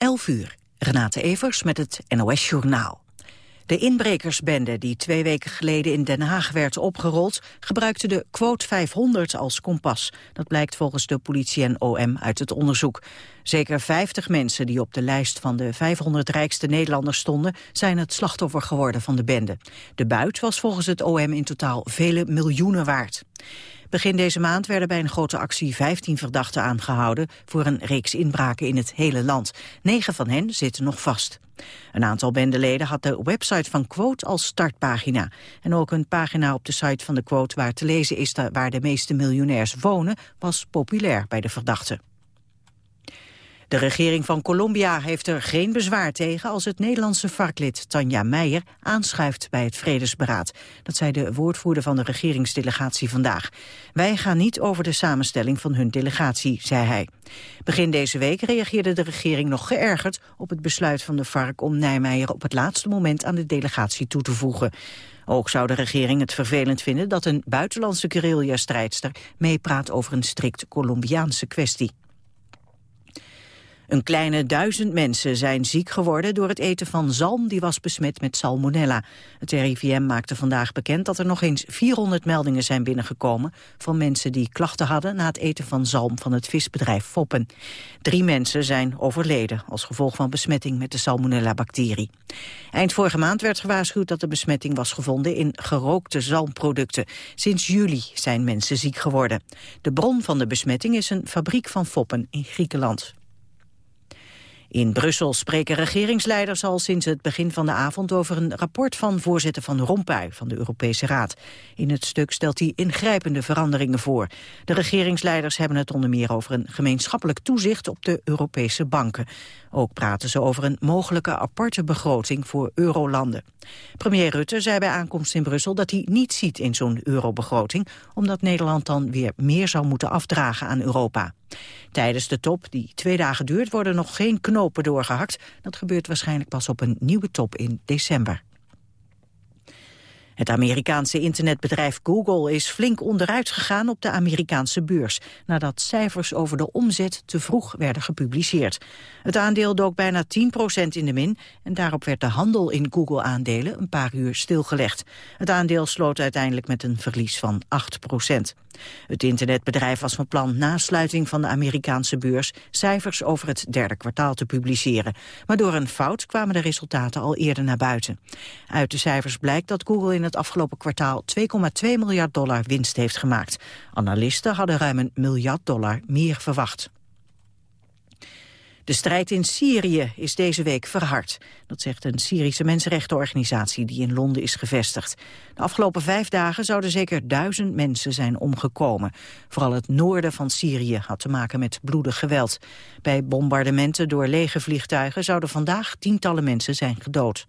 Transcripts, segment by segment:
11 uur. Renate Evers met het NOS Journaal. De inbrekersbende die twee weken geleden in Den Haag werd opgerold... gebruikte de quote 500 als kompas. Dat blijkt volgens de politie en OM uit het onderzoek. Zeker 50 mensen die op de lijst van de 500 rijkste Nederlanders stonden... zijn het slachtoffer geworden van de bende. De buit was volgens het OM in totaal vele miljoenen waard. Begin deze maand werden bij een grote actie 15 verdachten aangehouden voor een reeks inbraken in het hele land. Negen van hen zitten nog vast. Een aantal bendeleden had de website van Quote als startpagina. En ook een pagina op de site van de Quote waar te lezen is waar de meeste miljonairs wonen, was populair bij de verdachten. De regering van Colombia heeft er geen bezwaar tegen als het Nederlandse varklid Tanja Meijer aanschuift bij het Vredesberaad. Dat zei de woordvoerder van de regeringsdelegatie vandaag. Wij gaan niet over de samenstelling van hun delegatie, zei hij. Begin deze week reageerde de regering nog geërgerd op het besluit van de vark om Nijmeijer op het laatste moment aan de delegatie toe te voegen. Ook zou de regering het vervelend vinden dat een buitenlandse guerrilla-strijdster meepraat over een strikt Colombiaanse kwestie. Een kleine duizend mensen zijn ziek geworden door het eten van zalm die was besmet met salmonella. Het RIVM maakte vandaag bekend dat er nog eens 400 meldingen zijn binnengekomen van mensen die klachten hadden na het eten van zalm van het visbedrijf Foppen. Drie mensen zijn overleden als gevolg van besmetting met de salmonella-bacterie. Eind vorige maand werd gewaarschuwd dat de besmetting was gevonden in gerookte zalmproducten. Sinds juli zijn mensen ziek geworden. De bron van de besmetting is een fabriek van Foppen in Griekenland. In Brussel spreken regeringsleiders al sinds het begin van de avond over een rapport van voorzitter Van Rompuy van de Europese Raad. In het stuk stelt hij ingrijpende veranderingen voor. De regeringsleiders hebben het onder meer over een gemeenschappelijk toezicht op de Europese banken. Ook praten ze over een mogelijke aparte begroting voor eurolanden. Premier Rutte zei bij aankomst in Brussel dat hij niet ziet in zo'n eurobegroting, omdat Nederland dan weer meer zou moeten afdragen aan Europa. Tijdens de top, die twee dagen duurt, worden nog geen knopen doorgehakt. Dat gebeurt waarschijnlijk pas op een nieuwe top in december. Het Amerikaanse internetbedrijf Google is flink onderuit gegaan op de Amerikaanse beurs, nadat cijfers over de omzet te vroeg werden gepubliceerd. Het aandeel dook bijna 10% in de min en daarop werd de handel in Google-aandelen een paar uur stilgelegd. Het aandeel sloot uiteindelijk met een verlies van 8 Het internetbedrijf was van plan na sluiting van de Amerikaanse beurs cijfers over het derde kwartaal te publiceren. Maar door een fout kwamen de resultaten al eerder naar buiten. Uit de cijfers blijkt dat Google in het afgelopen kwartaal 2,2 miljard dollar winst heeft gemaakt. Analisten hadden ruim een miljard dollar meer verwacht. De strijd in Syrië is deze week verhard. Dat zegt een Syrische mensenrechtenorganisatie die in Londen is gevestigd. De afgelopen vijf dagen zouden zeker duizend mensen zijn omgekomen. Vooral het noorden van Syrië had te maken met bloedig geweld. Bij bombardementen door lege vliegtuigen zouden vandaag tientallen mensen zijn gedood.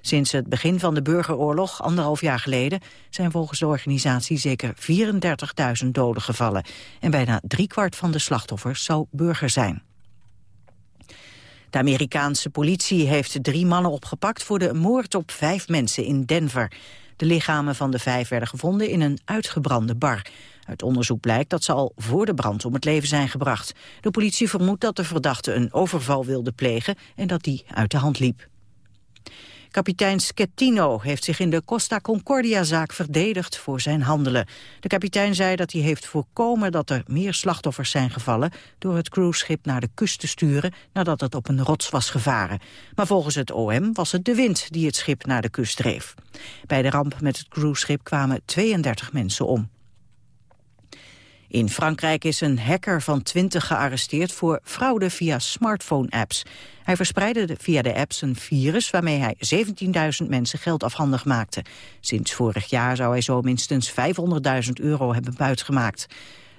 Sinds het begin van de burgeroorlog, anderhalf jaar geleden... zijn volgens de organisatie zeker 34.000 doden gevallen. En bijna driekwart van de slachtoffers zou burger zijn. De Amerikaanse politie heeft drie mannen opgepakt... voor de moord op vijf mensen in Denver. De lichamen van de vijf werden gevonden in een uitgebrande bar. Uit onderzoek blijkt dat ze al voor de brand om het leven zijn gebracht. De politie vermoedt dat de verdachte een overval wilde plegen... en dat die uit de hand liep. Kapitein Schettino heeft zich in de Costa Concordia-zaak verdedigd voor zijn handelen. De kapitein zei dat hij heeft voorkomen dat er meer slachtoffers zijn gevallen door het cruiseschip naar de kust te sturen nadat het op een rots was gevaren. Maar volgens het OM was het de wind die het schip naar de kust dreef. Bij de ramp met het cruiseschip kwamen 32 mensen om. In Frankrijk is een hacker van 20 gearresteerd voor fraude via smartphone-apps. Hij verspreidde via de apps een virus waarmee hij 17.000 mensen geld afhandig maakte. Sinds vorig jaar zou hij zo minstens 500.000 euro hebben buitgemaakt.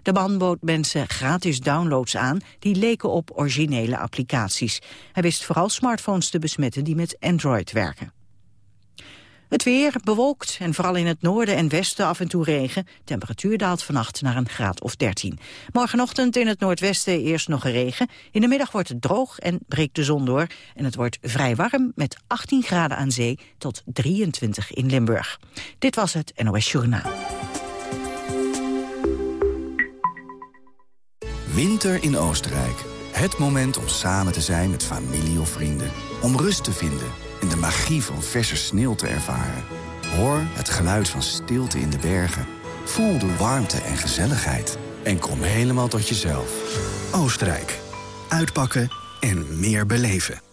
De man bood mensen gratis downloads aan die leken op originele applicaties. Hij wist vooral smartphones te besmetten die met Android werken. Het weer bewolkt en vooral in het noorden en westen af en toe regen. Temperatuur daalt vannacht naar een graad of 13. Morgenochtend in het noordwesten eerst nog regen. In de middag wordt het droog en breekt de zon door. En het wordt vrij warm met 18 graden aan zee tot 23 in Limburg. Dit was het NOS Journaal. Winter in Oostenrijk. Het moment om samen te zijn met familie of vrienden. Om rust te vinden en de magie van verse sneeuw te ervaren. Hoor het geluid van stilte in de bergen. Voel de warmte en gezelligheid. En kom helemaal tot jezelf. Oostenrijk. Uitpakken en meer beleven.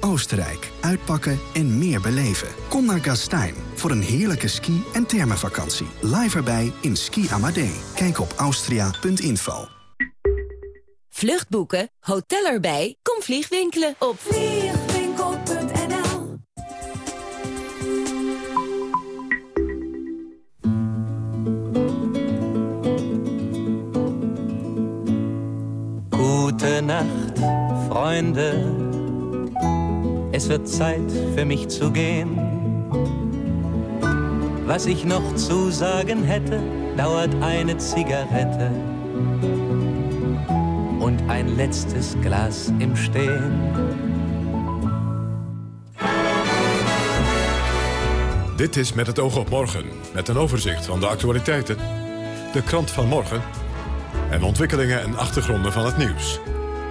Oostenrijk. Uitpakken en meer beleven. Kom naar Gastein voor een heerlijke ski- en thermenvakantie. Live erbij in Ski Amadee. Kijk op austria.info. Vluchtboeken, hotel erbij, kom vliegwinkelen op vliegwinkel.nl Gute Nacht, Freunde. Es wird Zeit für mich zu gehen. Was ich noch zu sagen hätte, dauert eine Zigarette und ein letztes Glas im Stehen. Dit is Met het oog op morgen, met een overzicht van de actualiteiten, de krant van morgen en ontwikkelingen en achtergronden van het nieuws.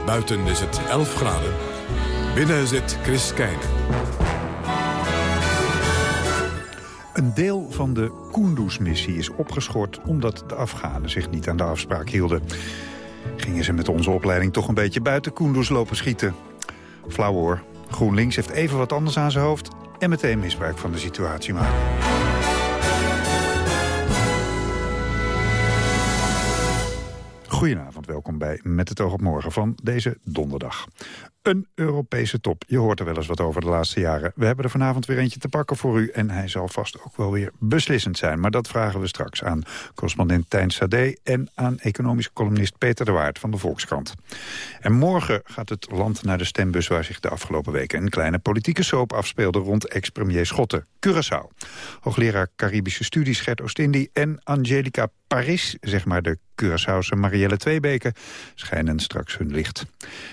Buiten is het 11 graden Binnen zit Chris Keijnen. Een deel van de Kunduz-missie is opgeschort omdat de Afghanen zich niet aan de afspraak hielden. Gingen ze met onze opleiding toch een beetje buiten Kunduz lopen schieten? Flauw hoor. GroenLinks heeft even wat anders aan zijn hoofd en meteen misbruik van de situatie maken. Goedenavond, welkom bij Met het oog op morgen van deze donderdag. Een Europese top. Je hoort er wel eens wat over de laatste jaren. We hebben er vanavond weer eentje te pakken voor u... en hij zal vast ook wel weer beslissend zijn. Maar dat vragen we straks aan correspondent Tijn Sade... en aan economische columnist Peter de Waard van de Volkskrant. En morgen gaat het land naar de stembus... waar zich de afgelopen weken een kleine politieke soap afspeelde... rond ex-premier Schotten, Curaçao. Hoogleraar Caribische studies Gert Oostindie en Angelica Paris... zeg maar de Curaçaose Marielle Tweebeke, schijnen straks hun licht.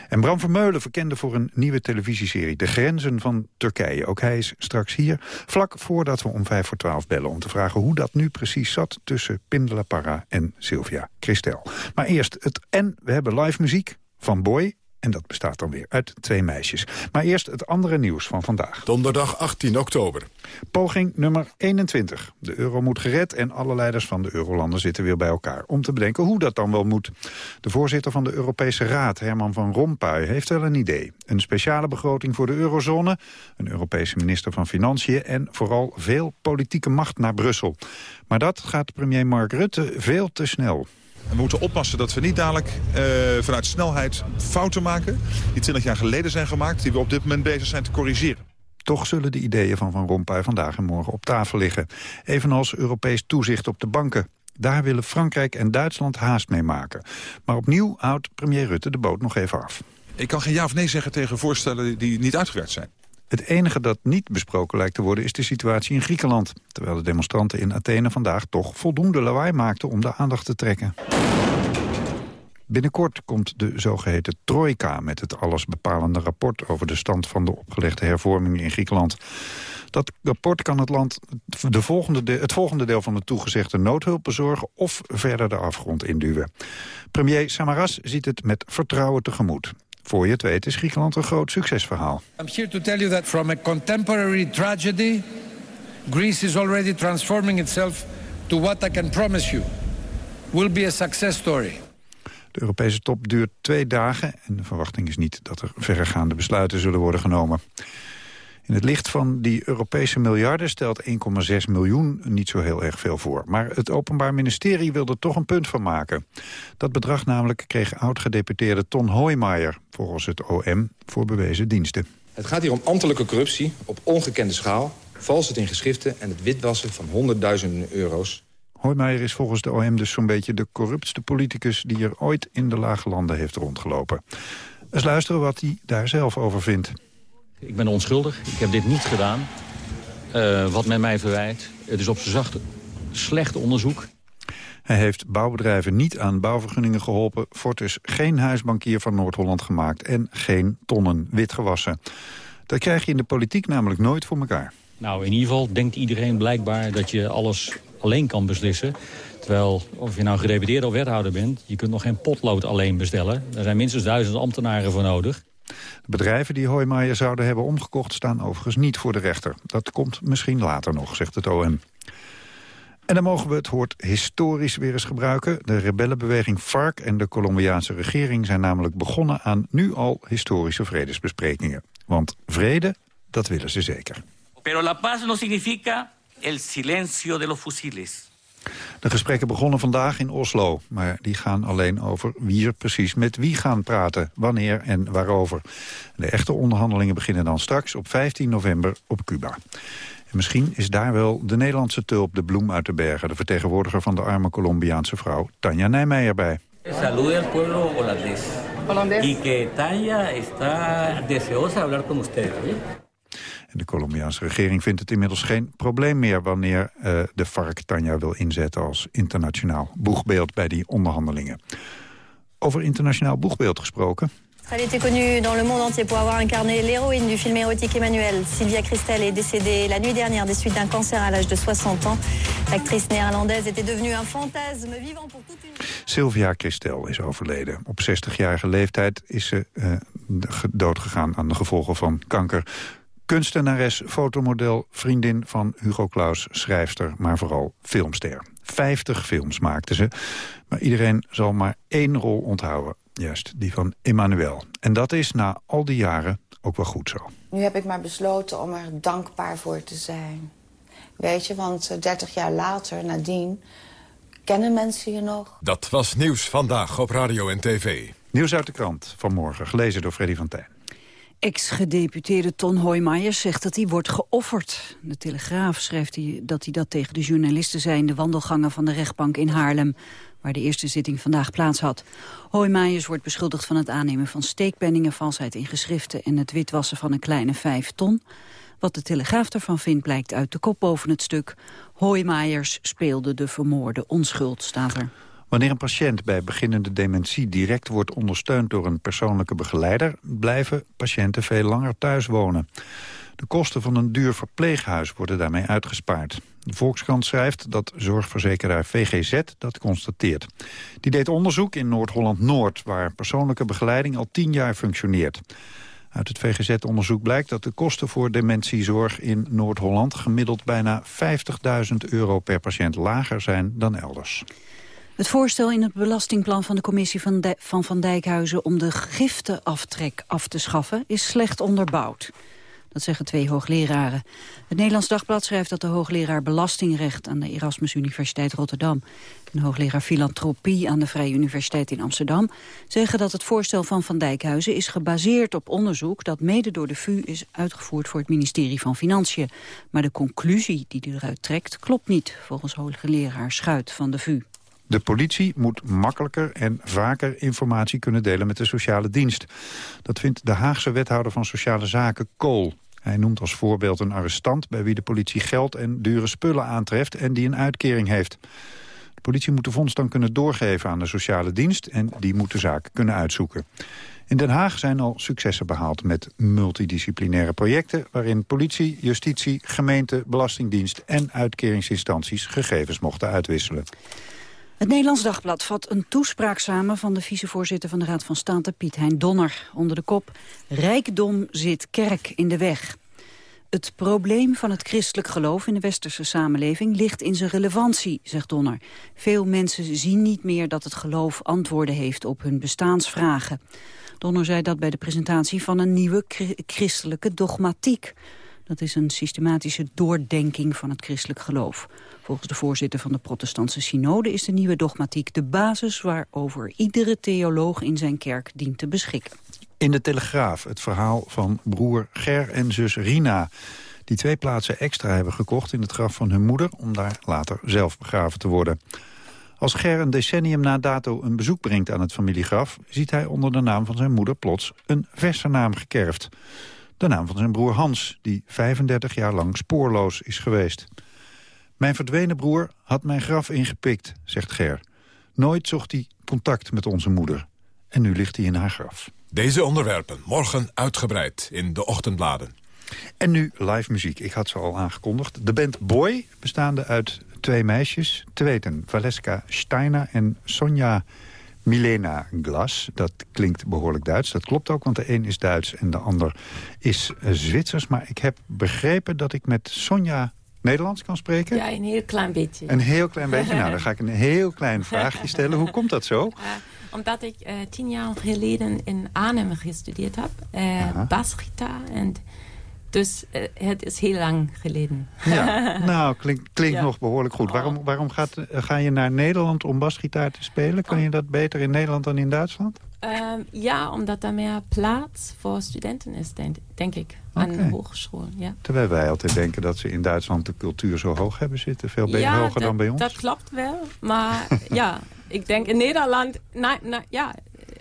En Bram Vermeulen voor een nieuwe televisieserie... De Grenzen van Turkije. Ook hij is straks hier, vlak voordat we om vijf voor twaalf bellen... om te vragen hoe dat nu precies zat tussen Pim de la Parra en Sylvia Christel. Maar eerst het en, we hebben live muziek van Boy en dat bestaat dan weer uit twee meisjes. Maar eerst het andere nieuws van vandaag. Donderdag 18 oktober. Poging nummer 21. De euro moet gered en alle leiders van de eurolanden zitten weer bij elkaar. Om te bedenken hoe dat dan wel moet. De voorzitter van de Europese Raad, Herman van Rompuy, heeft wel een idee. Een speciale begroting voor de eurozone, een Europese minister van Financiën... en vooral veel politieke macht naar Brussel. Maar dat gaat premier Mark Rutte veel te snel. We moeten oppassen dat we niet dadelijk uh, vanuit snelheid fouten maken... die 20 jaar geleden zijn gemaakt, die we op dit moment bezig zijn te corrigeren. Toch zullen de ideeën van Van Rompuy vandaag en morgen op tafel liggen. Evenals Europees toezicht op de banken. Daar willen Frankrijk en Duitsland haast mee maken. Maar opnieuw houdt premier Rutte de boot nog even af. Ik kan geen ja of nee zeggen tegen voorstellen die niet uitgewerkt zijn. Het enige dat niet besproken lijkt te worden is de situatie in Griekenland. Terwijl de demonstranten in Athene vandaag toch voldoende lawaai maakten om de aandacht te trekken. Binnenkort komt de zogeheten Trojka met het allesbepalende rapport over de stand van de opgelegde hervormingen in Griekenland. Dat rapport kan het land de volgende het volgende deel van de toegezegde noodhulp bezorgen of verder de afgrond induwen. Premier Samaras ziet het met vertrouwen tegemoet. Voor je het weet is Griekenland een groot succesverhaal. I'm here to tell you that from a contemporary tragedy, Greece is already transforming itself to what I can promise you will be a success story. De Europese top duurt twee dagen en de verwachting is niet dat er verregaande besluiten zullen worden genomen. In het licht van die Europese miljarden stelt 1,6 miljoen niet zo heel erg veel voor. Maar het Openbaar Ministerie wil er toch een punt van maken. Dat bedrag namelijk kreeg oud-gedeputeerde Ton Hoijmaier, volgens het OM, voor bewezen diensten. Het gaat hier om ambtelijke corruptie op ongekende schaal, valsheid in geschriften en het witwassen van honderdduizenden euro's. Hoijmaier is volgens de OM dus zo'n beetje de corruptste politicus die er ooit in de lage landen heeft rondgelopen. Eens luisteren wat hij daar zelf over vindt. Ik ben onschuldig. Ik heb dit niet gedaan. Uh, wat men mij verwijt. Het is op zijn zacht slecht onderzoek. Hij heeft bouwbedrijven niet aan bouwvergunningen geholpen. Fortis geen huisbankier van Noord-Holland gemaakt en geen tonnen witgewassen. Dat krijg je in de politiek namelijk nooit voor elkaar. Nou, in ieder geval denkt iedereen blijkbaar dat je alles alleen kan beslissen. Terwijl, of je nou gedeputeerde of wethouder bent... je kunt nog geen potlood alleen bestellen. Er zijn minstens duizend ambtenaren voor nodig. De bedrijven die Hoijmaier zouden hebben omgekocht... staan overigens niet voor de rechter. Dat komt misschien later nog, zegt het OM. En dan mogen we het woord historisch weer eens gebruiken. De rebellenbeweging FARC en de Colombiaanse regering zijn namelijk begonnen aan nu al historische vredesbesprekingen. Want vrede, dat willen ze zeker. Pero la paz no significa el silencio de los fusiles. De gesprekken begonnen vandaag in Oslo, maar die gaan alleen over wie er precies met wie gaan praten, wanneer en waarover. De echte onderhandelingen beginnen dan straks op 15 november op Cuba. En misschien is daar wel de Nederlandse tulp de bloem uit de bergen... de vertegenwoordiger van de arme Colombiaanse vrouw Tanja Nijmeijer bij. Salude al pueblo holandés. Holandés. Y que Tanja está deseosa hablar con ustedes. En de Colombiaanse regering vindt het inmiddels geen probleem meer... wanneer uh, de FARC Tanja wil inzetten als internationaal boegbeeld bij die onderhandelingen. Over internationaal boegbeeld gesproken... Elle était connue dans le monde entier pour avoir incarné l'héroïne du film érotique Emmanuel. Sylvia Christel est décédée la nuit dernière des suites d'un cancer à l'âge de 60 ans. L'actrice néerlandaise était devenue un fantasme vivant pour toute une... Sylvia Christel is overleden. Op 60-jarige leeftijd is ze uh, doodgegaan aan de gevolgen van kanker. Kunstenares, fotomodel, vriendin van Hugo Claus, schrijfster, maar vooral filmster. 50 films maakte ze, maar iedereen zal maar één rol onthouden. Juist, die van Emmanuel. En dat is na al die jaren ook wel goed zo. Nu heb ik maar besloten om er dankbaar voor te zijn. Weet je, want 30 jaar later, nadien, kennen mensen je nog. Dat was Nieuws Vandaag op Radio en TV. Nieuws uit de krant vanmorgen, gelezen door Freddy van Tijn. Ex-gedeputeerde Ton Hoijmaiers zegt dat hij wordt geofferd. De Telegraaf schrijft hij dat hij dat tegen de journalisten zei... in de wandelgangen van de rechtbank in Haarlem waar de eerste zitting vandaag plaats had. Hoijmaiers wordt beschuldigd van het aannemen van steekpenningen, valsheid in geschriften en het witwassen van een kleine vijf ton. Wat de Telegraaf ervan vindt blijkt uit de kop boven het stuk. Hoijmaiers speelde de vermoorde onschuld, staat er. Wanneer een patiënt bij beginnende dementie direct wordt ondersteund door een persoonlijke begeleider, blijven patiënten veel langer thuis wonen. De kosten van een duur verpleeghuis worden daarmee uitgespaard. De Volkskrant schrijft dat zorgverzekeraar VGZ dat constateert. Die deed onderzoek in Noord-Holland-Noord... waar persoonlijke begeleiding al tien jaar functioneert. Uit het VGZ-onderzoek blijkt dat de kosten voor dementiezorg in Noord-Holland... gemiddeld bijna 50.000 euro per patiënt lager zijn dan elders. Het voorstel in het belastingplan van de commissie van, van Dijkhuizen... om de giftenaftrek af te schaffen is slecht onderbouwd. Dat zeggen twee hoogleraren. Het Nederlands Dagblad schrijft dat de hoogleraar Belastingrecht... aan de Erasmus Universiteit Rotterdam... en hoogleraar Filantropie aan de Vrije Universiteit in Amsterdam... zeggen dat het voorstel van Van Dijkhuizen is gebaseerd op onderzoek... dat mede door de VU is uitgevoerd voor het ministerie van Financiën. Maar de conclusie die eruit trekt klopt niet... volgens hoogleraar Schuit van de VU. De politie moet makkelijker en vaker informatie kunnen delen met de sociale dienst. Dat vindt de Haagse wethouder van Sociale Zaken, Kool. Hij noemt als voorbeeld een arrestant bij wie de politie geld en dure spullen aantreft en die een uitkering heeft. De politie moet de fonds dan kunnen doorgeven aan de sociale dienst en die moet de zaak kunnen uitzoeken. In Den Haag zijn al successen behaald met multidisciplinaire projecten... waarin politie, justitie, gemeente, belastingdienst en uitkeringsinstanties gegevens mochten uitwisselen. Het Nederlands Dagblad vat een toespraak samen van de vicevoorzitter van de Raad van State, Piet Hein Donner, onder de kop Rijkdom zit kerk in de weg. Het probleem van het christelijk geloof in de westerse samenleving ligt in zijn relevantie, zegt Donner. Veel mensen zien niet meer dat het geloof antwoorden heeft op hun bestaansvragen. Donner zei dat bij de presentatie van een nieuwe christelijke dogmatiek. Dat is een systematische doordenking van het christelijk geloof. Volgens de voorzitter van de protestantse synode is de nieuwe dogmatiek de basis waarover iedere theoloog in zijn kerk dient te beschikken. In de Telegraaf het verhaal van broer Ger en zus Rina die twee plaatsen extra hebben gekocht in het graf van hun moeder... om daar later zelf begraven te worden. Als Ger een decennium na dato een bezoek brengt aan het familiegraf... ziet hij onder de naam van zijn moeder plots een verse naam gekerfd. De naam van zijn broer Hans, die 35 jaar lang spoorloos is geweest. Mijn verdwenen broer had mijn graf ingepikt, zegt Ger. Nooit zocht hij contact met onze moeder. En nu ligt hij in haar graf. Deze onderwerpen morgen uitgebreid in de ochtendbladen. En nu live muziek. Ik had ze al aangekondigd. De band Boy, bestaande uit twee meisjes. Te weten, Valeska Steiner en Sonja Milena Glas. Dat klinkt behoorlijk Duits. Dat klopt ook, want de een is Duits en de ander is Zwitsers. Maar ik heb begrepen dat ik met Sonja Nederlands kan spreken? Ja, een heel klein beetje. Een heel klein beetje? nou, dan ga ik een heel klein vraagje stellen. Hoe komt dat zo? Uh, omdat ik uh, tien jaar geleden in Arnhem gestudeerd heb. Uh, basgitaar. En dus het is heel lang geleden. Ja, nou, klinkt, ja. nog behoorlijk goed. Waarom, waarom gaat, ga je naar Nederland om basgitaar te spelen? Kan je dat beter in Nederland dan in Duitsland? Um, ja, omdat er meer plaats voor studenten is, denk, denk ik, aan de hogeschool. Ja. Terwijl wij altijd denken dat ze in Duitsland de cultuur zo hoog hebben zitten. Veel beter ja, hoger dat, dan bij ons. dat klopt wel. Maar ja, ik denk in Nederland... Nou, ja,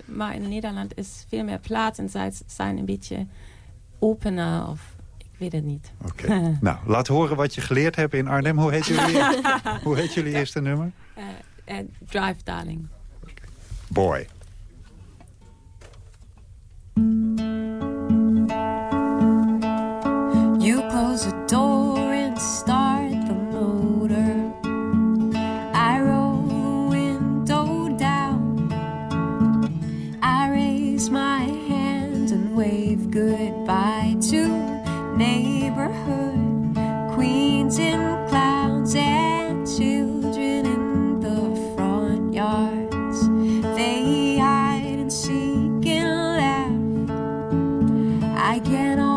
maar in Nederland is veel meer plaats en zij zijn een beetje opener of... Ik weet het niet. Oké. Okay. nou, laat horen wat je geleerd hebt in Arnhem. Hoe heet jullie, hoe heet jullie eerste nummer? Uh, uh, Drive Darling. Boy. You close the door and start I can almost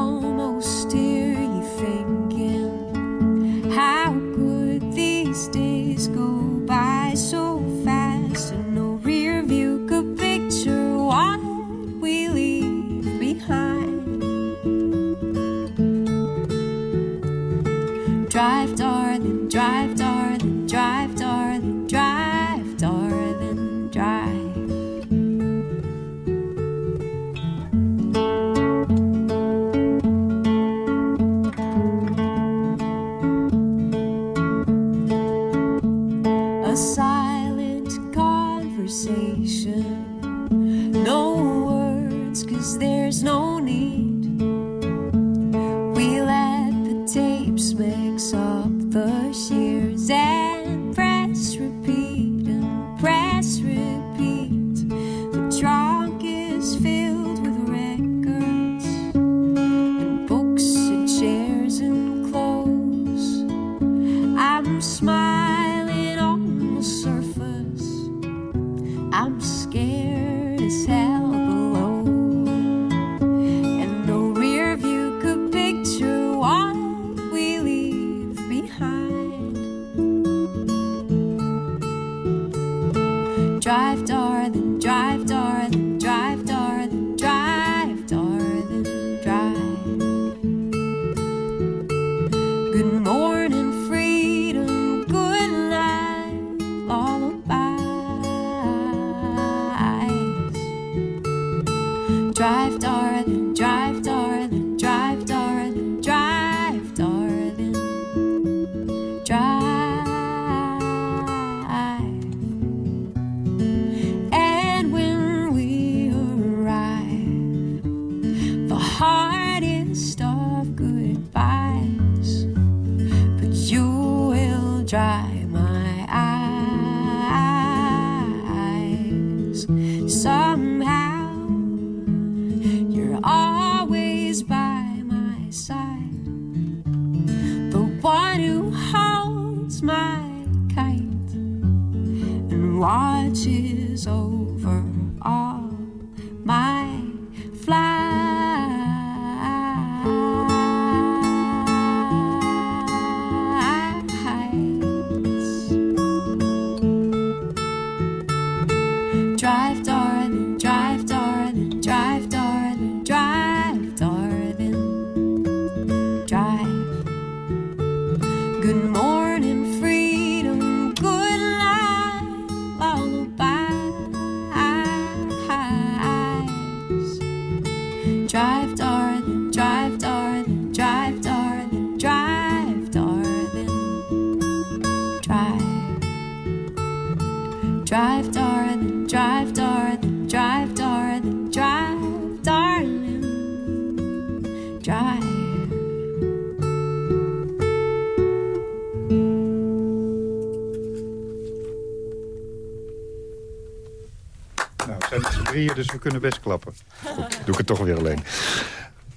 kunnen best klappen. Goed, doe ik het toch weer alleen.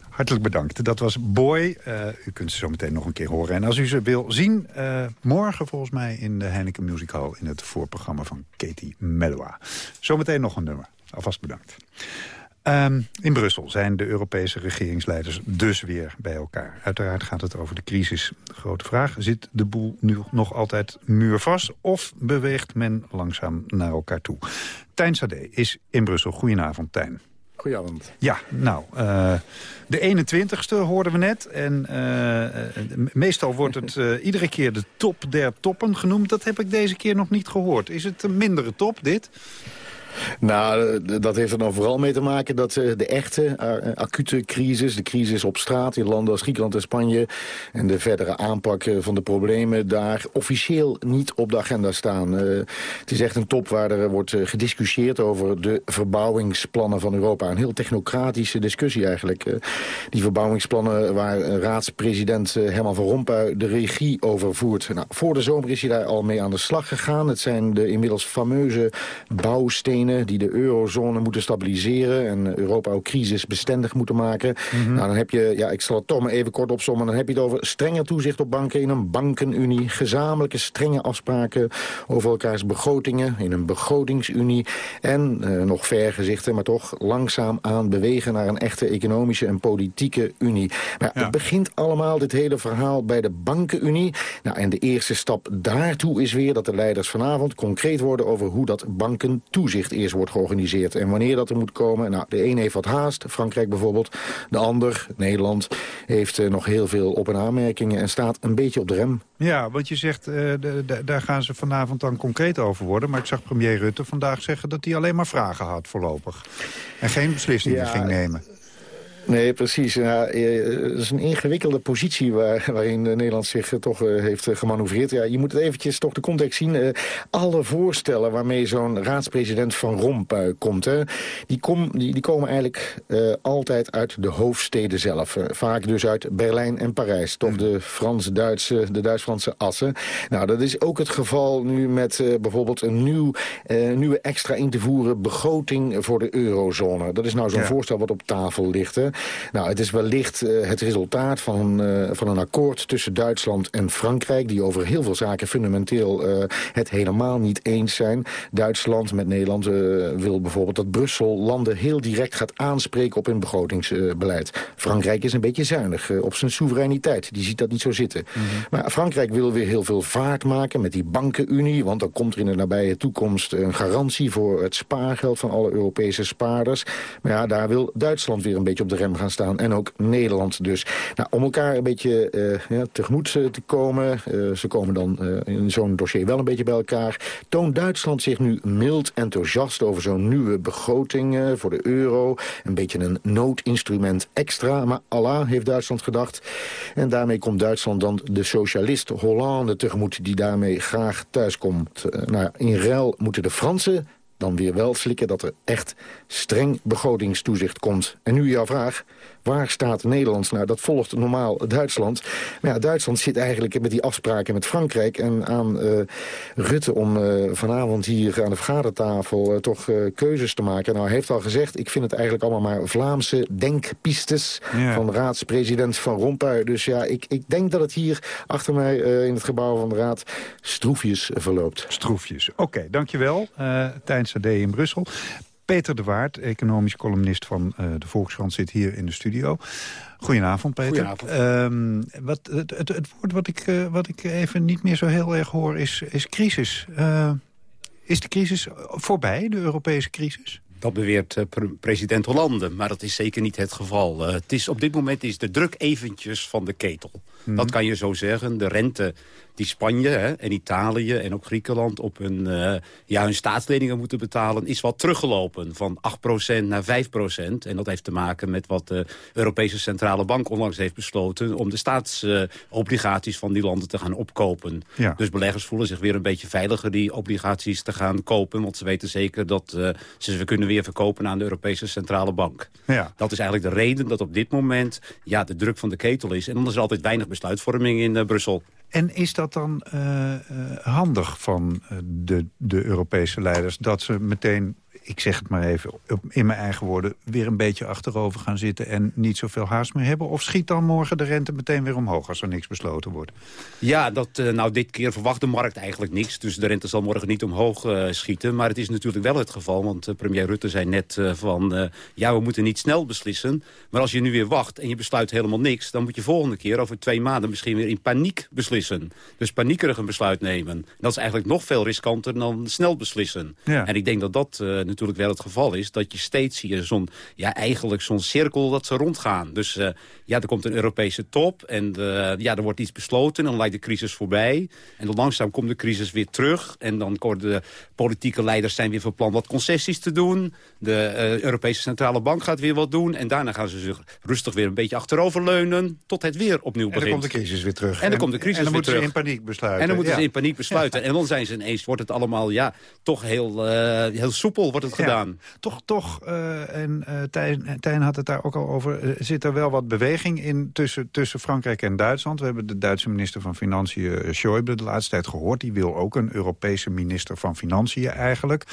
Hartelijk bedankt. Dat was Boy. Eh, u kunt ze zo meteen nog een keer horen. En als u ze wil zien, eh, morgen volgens mij in de Heineken Music Hall... in het voorprogramma van Katie Melloa. Zometeen nog een nummer. Alvast bedankt. Ehm, in Brussel zijn de Europese regeringsleiders dus weer bij elkaar. Uiteraard gaat het over de crisis. Grote vraag, zit de boel nu nog altijd muurvast... of beweegt men langzaam naar elkaar toe? Tijn Sade is in Brussel. Goedenavond, Tijn. Goedenavond. Ja, nou, uh, de 21ste hoorden we net. En uh, meestal wordt het uh, iedere keer de top der toppen genoemd. Dat heb ik deze keer nog niet gehoord. Is het een mindere top, dit? Nou, dat heeft er dan vooral mee te maken dat de echte acute crisis... de crisis op straat in landen als Griekenland en Spanje... en de verdere aanpak van de problemen daar officieel niet op de agenda staan. het is echt een top waar er wordt gediscussieerd over de verbouwingsplannen van Europa. Een heel technocratische discussie eigenlijk. die verbouwingsplannen waar raadspresident Herman van Rompuy de regie over voert. Nou, voor de zomer is hij daar al mee aan de slag gegaan. Het zijn de inmiddels fameuze bouwstenen die de eurozone moeten stabiliseren... en Europa ook crisisbestendig moeten maken. Nou, dan heb je, ja, ik zal het toch maar even kort opzommen... dan heb je het over strenger toezicht op banken in een bankenunie... gezamenlijke strenge afspraken over elkaars begrotingen... in een begrotingsunie en, eh, nog ver gezichten... maar toch langzaam aan bewegen naar een echte economische en politieke unie. Maar ja. het begint allemaal, dit hele verhaal, bij de bankenunie. Nou, en de eerste stap daartoe is weer dat de leiders vanavond concreet worden... over hoe dat bankentoezicht eerst wordt georganiseerd. En wanneer dat er moet komen, nou, de een heeft wat haast, Frankrijk bijvoorbeeld. De ander, Nederland, heeft uh, nog heel veel op- en aanmerkingen en staat een beetje op de rem. Ja, want je zegt, uh, daar gaan ze vanavond dan concreet over worden. Maar ik zag premier Rutte vandaag zeggen dat hij alleen maar vragen had voorlopig. En geen beslissingen ja, ging nemen. Nee, precies. Ja, het is een ingewikkelde positie waar, waarin Nederland zich toch heeft gemanoeuvreerd. Ja, je moet het eventjes toch de context zien. Alle voorstellen waarmee zo'n raadspresident van Rompuy komt... Hè, die, kom, die, die komen eigenlijk uh, altijd uit de hoofdsteden zelf. vaak dus uit Berlijn en Parijs. Toch de Frans-Duitse, de Duits-Franse assen. Nou, dat is ook het geval nu met bijvoorbeeld een nieuw, nieuwe extra in te voeren... begroting voor de eurozone. Dat is nou zo'n ja. voorstel wat op tafel ligt, hè. Nou, het is wellicht uh, het resultaat van, uh, van een akkoord tussen Duitsland en Frankrijk... die over heel veel zaken fundamenteel uh, het helemaal niet eens zijn. Duitsland met Nederland wil bijvoorbeeld dat Brussel landen heel direct gaat aanspreken op hun begrotingsbeleid. Frankrijk is een beetje zuinig op zijn soevereiniteit. Die ziet dat niet zo zitten. Mm -hmm. Maar Frankrijk wil weer heel veel vaart maken met die bankenunie... want dan komt er in de nabije toekomst een garantie voor het spaargeld van alle Europese spaarders. Maar ja, daar wil Duitsland weer een beetje op de gaan staan. En ook Nederland dus. Nou, om elkaar een beetje uh, ja, tegemoet uh, te komen. Uh, ze komen dan in zo'n dossier wel een beetje bij elkaar. Toont Duitsland zich nu mild enthousiast over zo'n nieuwe begroting voor de euro. Een beetje een noodinstrument extra. Maar Allah heeft Duitsland gedacht. En daarmee komt Duitsland dan de socialist Hollande tegemoet... die daarmee graag thuiskomt. nou, in ruil moeten de Fransen dan weer wel slikken dat er echt streng begrotingstoezicht komt. En nu jouw vraag, waar staat Nederland? Nou, dat volgt normaal Duitsland. Maar ja, Duitsland zit eigenlijk met die afspraken met Frankrijk... en aan uh, Rutte om uh, vanavond hier aan de vergadertafel uh, toch keuzes te maken. Nou, hij heeft al gezegd, ik vind het eigenlijk allemaal maar Vlaamse denkpistes... Ja. van raadspresident Van Rompuy. Dus ja, ik, ik denk dat het hier achter mij in het gebouw van de raad stroefjes verloopt. Stroefjes, oké, okay, dankjewel. Tijn Sade in Brussel. Peter de Waard, economisch columnist van uh, de Volkskrant, zit hier in de studio. Goedenavond, Peter. Goedenavond. Um, wat, het, het, het, woord wat ik, uh, wat ik even niet meer zo heel erg hoor is, is crisis. Uh, is de crisis voorbij, de Europese crisis? Dat beweert president Hollande, maar dat is zeker niet het geval. Het is, op dit moment is de druk eventjes van de ketel. Mhm. Mm. Dat kan je zo zeggen. De rente die Spanje hè, en Italië en ook Griekenland op hun, uh, ja, hun staatsleningen moeten betalen... is wat teruggelopen van 8% naar 5%. En dat heeft te maken met wat de Europese Centrale Bank onlangs heeft besloten... om de staatsobligaties van die landen te gaan opkopen. Ja. Dus beleggers voelen zich weer een beetje veiliger die obligaties te gaan kopen. Want ze weten zeker dat uh, ze ze kunnen weer verkopen aan de Europese Centrale Bank. Ja. Dat is eigenlijk de reden dat op dit moment ja, de druk van de ketel is. En dan is er altijd weinig besluitvorming in uh, Brussel. En is dat dan uh, uh, handig van de, de Europese leiders... dat ze meteen ik zeg het maar even in mijn eigen woorden... weer een beetje achterover gaan zitten en niet zoveel haast meer hebben? Of schiet dan morgen de rente meteen weer omhoog als er niks besloten wordt? Ja, dat, uh, nou dit keer verwacht de markt eigenlijk niks. Dus de rente zal morgen niet omhoog uh, schieten. Maar het is natuurlijk wel het geval, want uh, premier Rutte zei net van... ja, we moeten niet snel beslissen. Maar als je nu weer wacht en je besluit helemaal niks... dan moet je volgende keer over twee maanden misschien weer in paniek beslissen. Dus paniekerig een besluit nemen. Dat is eigenlijk nog veel riskanter dan snel beslissen. Ja. En ik denk dat dat natuurlijk wel het geval is... dat je steeds zie je zo'n, ja, eigenlijk zo'n cirkel dat ze rondgaan. Dus uh, ja, er komt een Europese top en de, ja, er wordt iets besloten... en dan lijkt de crisis voorbij. En dan langzaam komt de crisis weer terug. En dan worden de politieke leiders zijn weer van plan wat concessies te doen. De uh, Europese Centrale Bank gaat weer wat doen. En daarna gaan ze zich rustig weer een beetje achteroverleunen... tot het weer opnieuw begint. En dan komt de crisis weer terug. En dan komt de crisis en dan weer moeten ze in paniek besluiten. En dan moeten ja. ze in paniek besluiten. En dan zijn ze ineens, wordt het allemaal ja, toch heel, heel soepel wordt het Ja. gedaan. Toch, toch uh, en uh, Tijn, Tijn had het daar ook al over... Uh, zit er wel wat beweging in tussen, tussen Frankrijk en Duitsland. We hebben de Duitse minister van Financiën, Schäuble, de laatste tijd gehoord. Die wil ook een Europese minister van Financiën eigenlijk.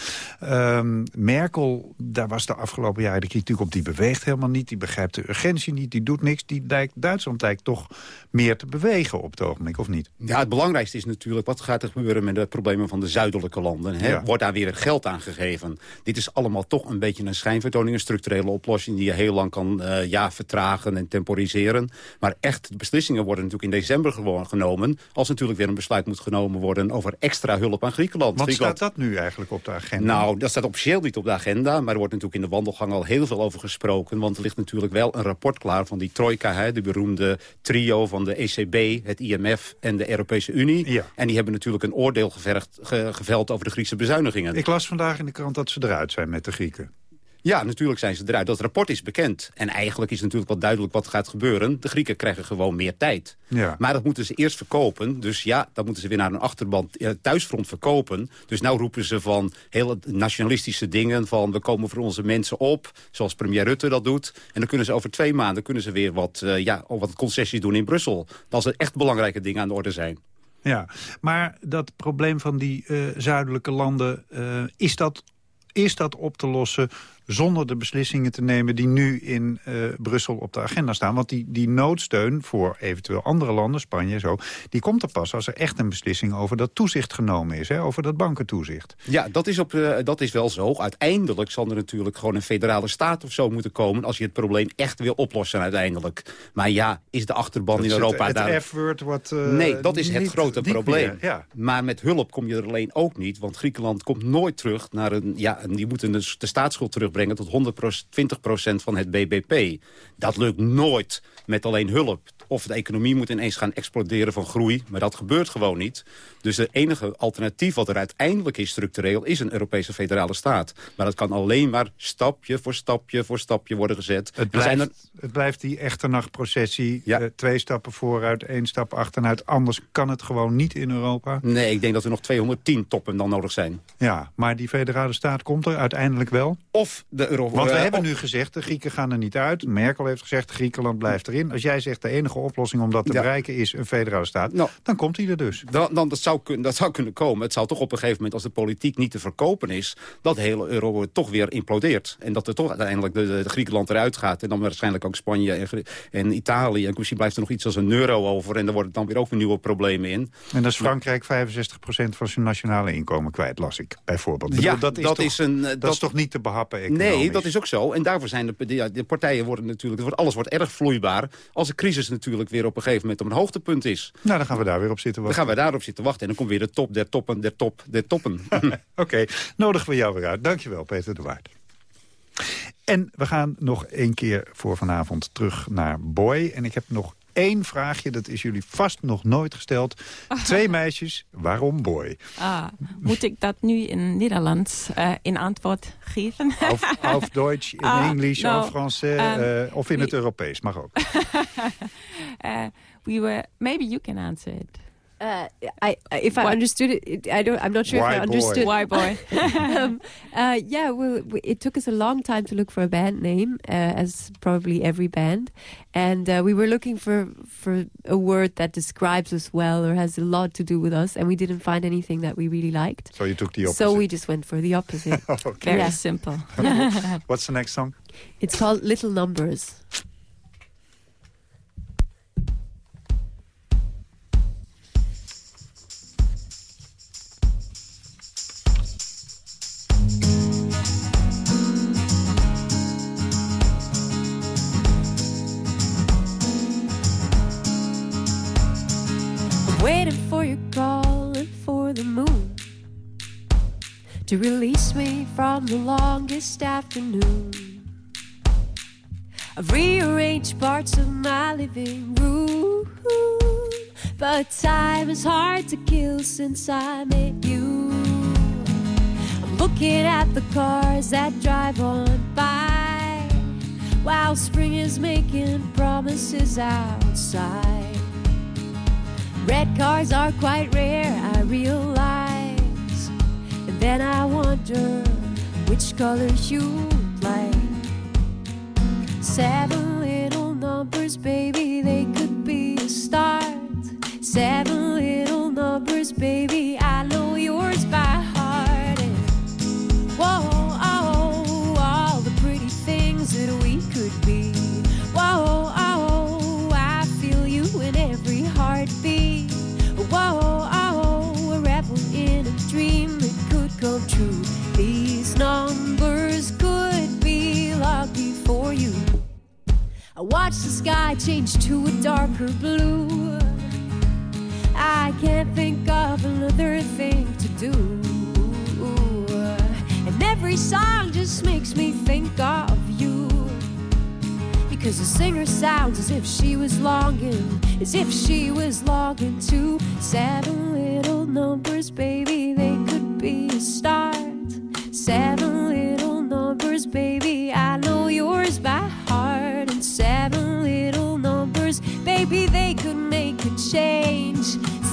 Um, Merkel, daar was de afgelopen jaren de kritiek op... die beweegt helemaal niet, die begrijpt de urgentie niet, die doet niks. Die lijkt, Duitsland lijkt toch meer te bewegen op het ogenblik, of niet? Ja, het belangrijkste is natuurlijk... wat gaat er gebeuren met de problemen van de zuidelijke landen? Hè? Ja. Wordt daar weer geld aan gegeven? Dit is allemaal toch een beetje een schijnvertoning, een structurele oplossing... die je heel lang kan uh, ja, vertragen en temporiseren. Maar echt, de beslissingen worden natuurlijk in december gewoon genomen... als natuurlijk weer een besluit moet genomen worden... over extra hulp aan Griekenland. Wat Griekenland... staat dat nu eigenlijk op de agenda? Nou, dat staat officieel niet op de agenda... maar er wordt natuurlijk in de wandelgang al heel veel over gesproken... want er ligt natuurlijk wel een rapport klaar van die trojka... Hè, de beroemde trio van de ECB, het IMF en de Europese Unie. Ja. En die hebben natuurlijk een oordeel gevergd, ge, geveld over de Griekse bezuinigingen. Ik las vandaag in de krant dat ze eruit zijn met de Grieken. Ja, natuurlijk zijn ze eruit. Dat rapport is bekend. En eigenlijk is natuurlijk wel duidelijk wat gaat gebeuren. De Grieken krijgen gewoon meer tijd. Ja. Maar dat moeten ze eerst verkopen. Dus ja, dat moeten ze weer naar een achterban eh, thuisfront verkopen. Dus nou roepen ze van hele nationalistische dingen. Van we komen voor onze mensen op. Zoals premier Rutte dat doet. En dan kunnen ze over twee maanden kunnen ze weer wat, uh, ja, wat concessies doen in Brussel. Als er echt belangrijke dingen aan de orde zijn. Ja, maar dat probleem van die uh, zuidelijke landen, uh, is, dat, is dat op te lossen zonder de beslissingen te nemen die nu in uh, Brussel op de agenda staan. Want die, die noodsteun voor eventueel andere landen, Spanje en zo... die komt er pas als er echt een beslissing over dat toezicht genomen is. Hè, over dat bankentoezicht. Ja, dat is, op, uh, dat is wel zo. Uiteindelijk zal er natuurlijk gewoon een federale staat of zo moeten komen... als je het probleem echt wil oplossen uiteindelijk. Maar ja, is de achterban dat in Europa het, daar... Het F-woord wat... Uh, nee, dat is het grote probleem. Meer, ja. Maar met hulp kom je er alleen ook niet. Want Griekenland komt nooit terug naar een... Ja, die moeten de, de staatsschuld terugbrengen tot 100 20% van het BBP. Dat lukt nooit met alleen hulp. Of de economie moet ineens gaan exploderen van groei. Maar dat gebeurt gewoon niet. Dus de enige alternatief wat er uiteindelijk is structureel... is een Europese federale staat. Maar dat kan alleen maar stapje voor stapje voor stapje worden gezet. Het blijft, er... het blijft die echte nachtprocessie. Ja. Uh, twee stappen vooruit, één stap achteruit. Anders kan het gewoon niet in Europa. Nee, ik denk dat er nog 210 toppen dan nodig zijn. Ja, maar die federale staat komt er uiteindelijk wel. Of de Euro... Want we uh, hebben nu gezegd, de Grieken gaan er niet uit. Merkel heeft gezegd, Griekenland blijft erin. Als jij zegt, de enige oplossing om dat te ja. bereiken is een federale staat... Nou, dan komt hij er dus. Dan, dan, dat, zou kun, dat zou kunnen komen. Het zou toch op een gegeven moment, als de politiek niet te verkopen is... dat de hele euro toch weer implodeert. En dat er toch uiteindelijk de, de, de Griekenland eruit gaat. En dan waarschijnlijk ook Spanje en, en Italië. En misschien blijft er nog iets als een euro over. En dan worden dan weer ook weer nieuwe problemen in. En dat is Frankrijk 65% van zijn nationale inkomen kwijt, las ik, bijvoorbeeld. Ja, dat is, dat toch, is een... Dat, dat, is toch niet te behappen economisch? Nee, dat is ook zo. En daarvoor zijn de, de, de partijen worden natuurlijk... Alles wordt erg vloeibaar. Als de crisis natuurlijk weer op een gegeven moment op een hoogtepunt is. Nou, dan gaan we daar weer op zitten wachten. Dan gaan we daarop zitten wachten. En dan komt weer de top der toppen der top der toppen. Oké, okay. nodigen we jou weer uit. Dankjewel, Peter de Waard. En we gaan nog één keer voor vanavond terug naar Boy. En ik heb nog één vraagje, dat is jullie vast nog nooit gesteld. Twee meisjes, waarom boy? Ah, moet ik dat nu in Nederlands uh, in antwoord geven? Of, of Duits, in Ah, Engels, no, of Frans, um, uh, of in het Europees, mag ook. uh, we were, maybe you can answer it. Uh, I, if I Why- understood it, it, I don't. I'm not sure Why if I boy? understood. Why boy? um, uh, yeah, well, we, it took us a long time to look for a band name, uh, as probably every band, and uh, we were looking for for a word that describes us well or has a lot to do with us, and we didn't find anything that we really liked. So you took the So we just went for the opposite. Okay. Very Yeah. simple. What's the next song? It's called Little Numbers. For your call and for the moon to release me from the longest afternoon. I've rearranged parts of my living room, but time is hard to kill since I met you. I'm looking at the cars that drive on by while spring is making promises outside. Red cars are quite rare, I realize. And then I wonder which colors you'd like. Seven little numbers, baby, they could be a start. Seven little numbers, baby, I watch the sky change to a darker blue. I can't think of another thing to do. And every song just makes me think of you. Because the singer sounds as if she was longing, as if she was longing to seven little numbers, baby, they could be a start. Seven little numbers, baby, I know yours by heart. Baby, they could make a change.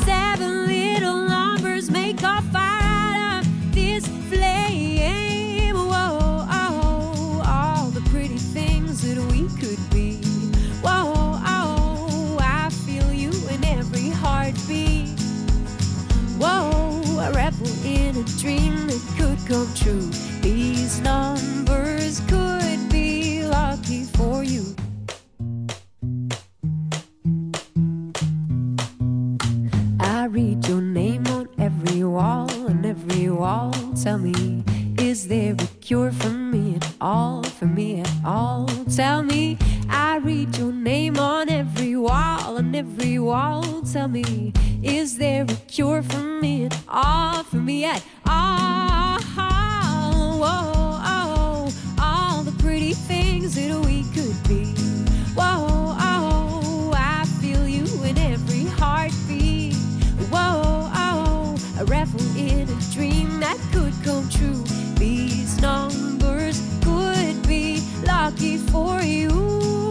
Seven little numbers make a fire this flame. Whoa, oh, all the pretty things that we could be. Whoa, oh, I feel you in every heartbeat. Whoa, a rebel in a dream that could come true. These numbers could be lucky for you. Wall, and every wall tell me, is there a cure for me at all? For me at all? Tell me, I read your name on every wall, and every wall tell me, is there a cure for me at all? For me at all? Whoa, oh, all the pretty things that we could be. Whoa, a revel in a dream that could come true. These numbers could be lucky for you.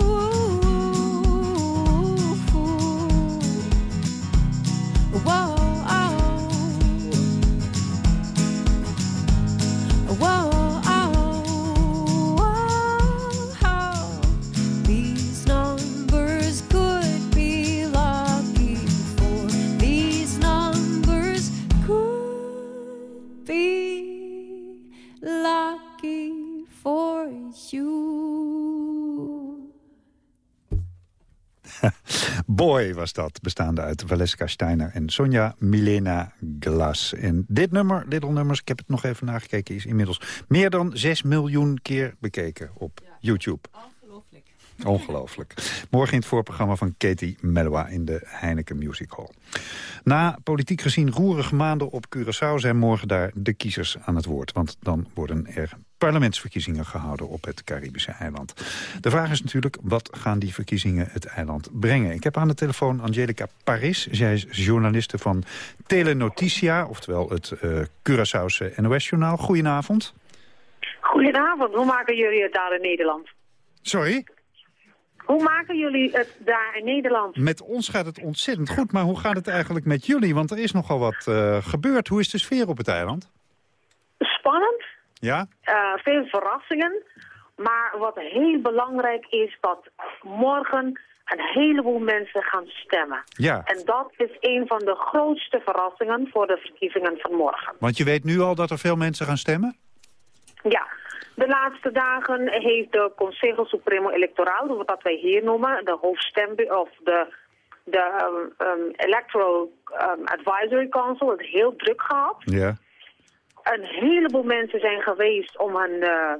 Boy was dat, bestaande uit Valeska Steiner en Sonja Milena Glas. En dit nummer, Little Numbers, ik heb het nog even nagekeken... is inmiddels meer dan 6 miljoen keer bekeken op YouTube. Ongelooflijk. Morgen in het voorprogramma van Katie Melua in de Heineken Music Hall. Na politiek gezien roerige maanden op Curaçao zijn morgen daar de kiezers aan het woord. Want dan worden er parlementsverkiezingen gehouden op het Caribische eiland. De vraag is natuurlijk, wat gaan die verkiezingen het eiland brengen? Ik heb aan de telefoon Angelica Paris. Zij is journaliste van Telenoticia, oftewel het uh, Curaçaose NOS-journaal. Goedenavond. Goedenavond, hoe maken jullie het daar in Nederland? Sorry? Hoe maken jullie het daar in Nederland? Met ons gaat het ontzettend goed, maar hoe gaat het eigenlijk met jullie? Want er is nogal wat uh, gebeurd. Hoe is de sfeer op het eiland? Spannend. Ja? Uh, veel verrassingen. Maar wat heel belangrijk is, dat morgen een heleboel mensen gaan stemmen. Ja. En dat is een van de grootste verrassingen voor de verkiezingen van morgen. Want je weet nu al dat er veel mensen gaan stemmen? Ja, de laatste dagen heeft de Consejo Supremo Electoral, wat wij hier noemen, de hoofdstem of de, de um, um, Electoral um, Advisory Council, het heel druk gehad. Ja. Een heleboel mensen zijn geweest om hun uh,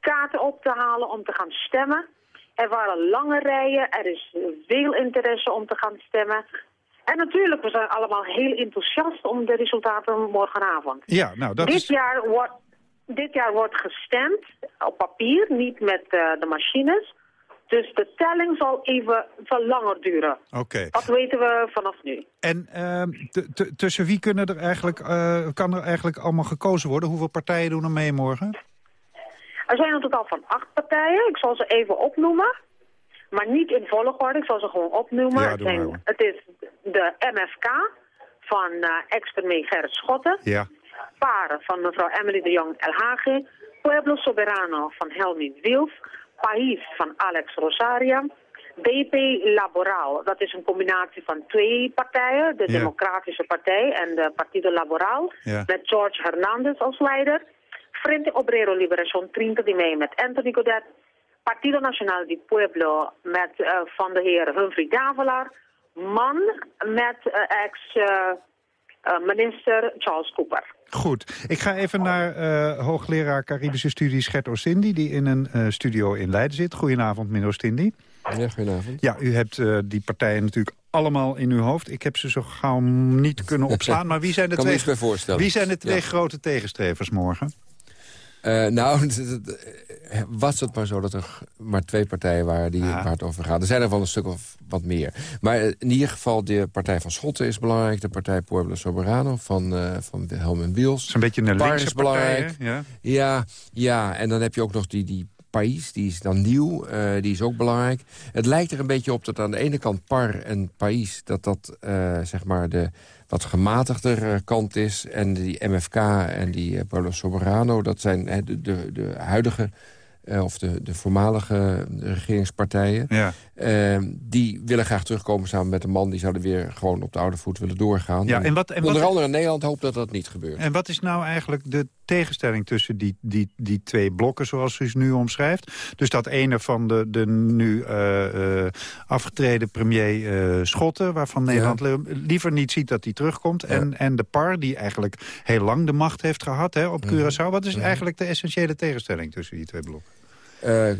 kaarten op te halen, om te gaan stemmen. Er waren lange rijen, er is veel interesse om te gaan stemmen. En natuurlijk, we zijn allemaal heel enthousiast om de resultaten morgenavond. Ja, nou dat Dit is... jaar wordt dit jaar wordt gestemd op papier, niet met uh, de machines. Dus de telling zal even zal langer duren. Oké. Okay. Dat weten we vanaf nu. En uh, tussen wie kunnen er eigenlijk, uh, kan er eigenlijk allemaal gekozen worden? Hoeveel partijen doen er mee morgen? Er zijn een totaal van acht partijen. Ik zal ze even opnoemen. Maar niet in volgorde, ik zal ze gewoon opnoemen. Ja, het, zijn, het is de MFK van uh, ex-premier Gerrit Schotten. Ja. Paren van mevrouw Emily de Jong El Hage. Pueblo Soberano van Helmin Wilf. País van Alex Rosaria. DP Laboral, dat is een combinatie van twee partijen. De Ja. Democratische Partij en de Partido Laboral. Ja. Met George Hernandez als leider. Frente Obrero Liberación 30 de Mei met Anthony Godet. Partido Nacional di Pueblo met uh, van de heer Humphrey Davelaar. Man met uh, ex-minister Charles Cooper. Goed. Ik ga even naar uh, hoogleraar Caribische studies Gert Oostindi... die in een uh, studio in Leiden zit. Goedenavond, meneer Oostindi. Ja, goedenavond. Ja, u hebt uh, die partijen natuurlijk allemaal in uw hoofd. Ik heb ze zo gauw niet kunnen opslaan. Maar wie zijn de kan twee, wie zijn de twee Ja. grote tegenstrevers morgen? Uh, nou, was het maar zo dat er maar twee partijen waren die, waar het over gaat. Er zijn er wel een stuk of wat meer. Maar uh, in ieder geval de partij van Schotten is belangrijk. De partij Pueblo Soberano van, uh, van Wilhelm en is een beetje een linkse is belangrijk. partij, ja? Ja, ja, en dan heb je ook nog die, die País, die is dan nieuw, uh, die is ook belangrijk. Het lijkt er een beetje op dat aan de ene kant Par en País... dat dat, uh, zeg maar, de wat gematigder uh, kant is. En die MFK en die Polo Soberano, dat zijn de, de, de huidige... of de, de voormalige regeringspartijen. Ja. Die willen graag terugkomen samen met een man. Die zouden weer gewoon op de oude voet willen doorgaan. Ja, en wat, en Onder wat, andere in Nederland hoopt dat dat niet gebeurt. En wat is nou eigenlijk de tegenstelling tussen die, die, die twee blokken zoals u ze nu omschrijft? Dus dat ene van de, de nu uh, uh, afgetreden premier uh, Schotten... waarvan Nederland ja. liever niet ziet dat hij terugkomt. Ja. En, en de PAR, die eigenlijk heel lang de macht heeft gehad hè, op Curaçao. Wat is eigenlijk de essentiële tegenstelling tussen die twee blokken? Uh,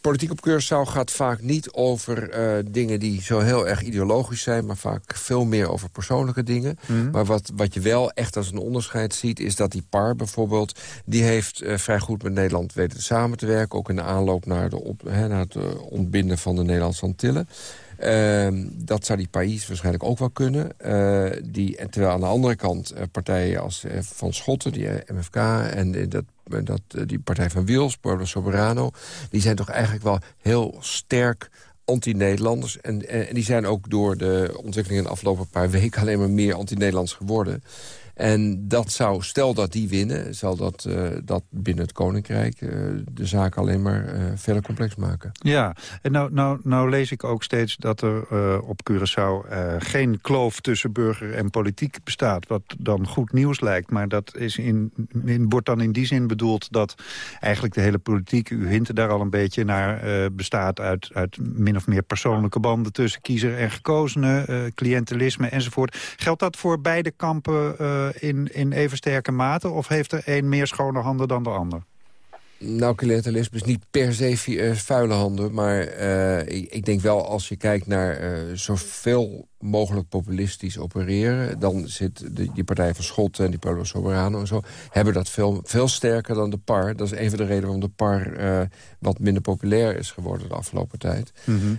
politiek op Curaçao gaat vaak niet over uh, dingen die zo heel erg ideologisch zijn... maar vaak veel meer over persoonlijke dingen. Mhm. Maar wat, wat je wel echt als een onderscheid ziet... is dat die PAR bijvoorbeeld... die heeft uh, vrij goed met Nederland weten samen te werken... ook in de aanloop naar, de op, naar het ontbinden van de Nederlandse Antillen. Uh, dat zou die País waarschijnlijk ook wel kunnen. Uh, die, terwijl aan de andere kant uh, partijen als Van Schotten, die MFK... en dat, dat, die partij van Wils, Pueblo Soberano... die zijn toch eigenlijk wel heel sterk anti-Nederlanders. En, en, die zijn ook door de ontwikkelingen de afgelopen paar weken... alleen maar meer anti-Nederlands geworden. En dat zou, stel dat die winnen, zal dat, uh, dat binnen het Koninkrijk uh, de zaak alleen maar uh, verder complex maken. Ja, en nou, nou, nou lees ik ook steeds dat er op Curaçao geen kloof tussen burger en politiek bestaat. Wat dan goed nieuws lijkt, maar dat is in, wordt dan in die zin bedoeld dat eigenlijk de hele politiek, u hintte daar al een beetje naar, bestaat uit, uit min of meer persoonlijke banden tussen kiezer en gekozenen, cliëntelisme enzovoort. Geldt dat voor beide kampen in, in even sterke mate? Of heeft er een meer schone handen dan de ander? Nou, cliëntelisme is niet per se eh, vuile handen. Maar eh, ik, ik denk wel, als je kijkt naar eh, zoveel mogelijk populistisch opereren... dan zit de, die partij van Schotten en die Polo Soberano en zo... hebben dat veel, veel sterker dan de PAR. Dat is een van de redenen waarom de PAR wat minder populair is geworden de afgelopen tijd.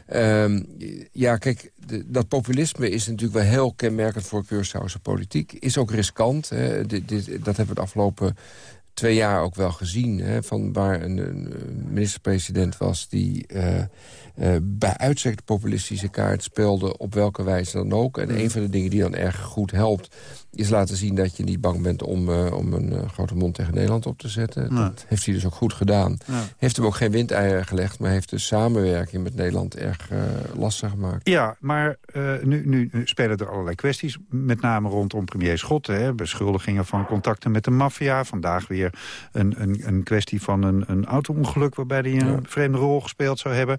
Ehm, ja, kijk, de- dat populisme is natuurlijk wel heel kenmerkend voor Curaçaose politiek. Is ook riskant. Hè. Dat hebben we de afgelopen twee jaar ook wel gezien. Hè, van waar een, een minister-president was die eh, eh, bij uitstek de populistische kaart speelde... op welke wijze dan ook. En een van de dingen die dan erg goed helpt... is laten zien dat je niet bang bent om, eh, om een grote mond tegen Nederland op te zetten. Dat heeft hij dus ook goed gedaan. Ja. Heeft hem ook geen windeieren gelegd... maar heeft de samenwerking met Nederland erg lastig gemaakt. Ja, maar nu, nu spelen er allerlei kwesties. Met name rondom premier Schotten. Hè, beschuldigingen van contacten met de maffia. Vandaag weer een, een, een kwestie van een, een auto-ongeluk... waarbij hij een vreemde rol gespeeld zou hebben.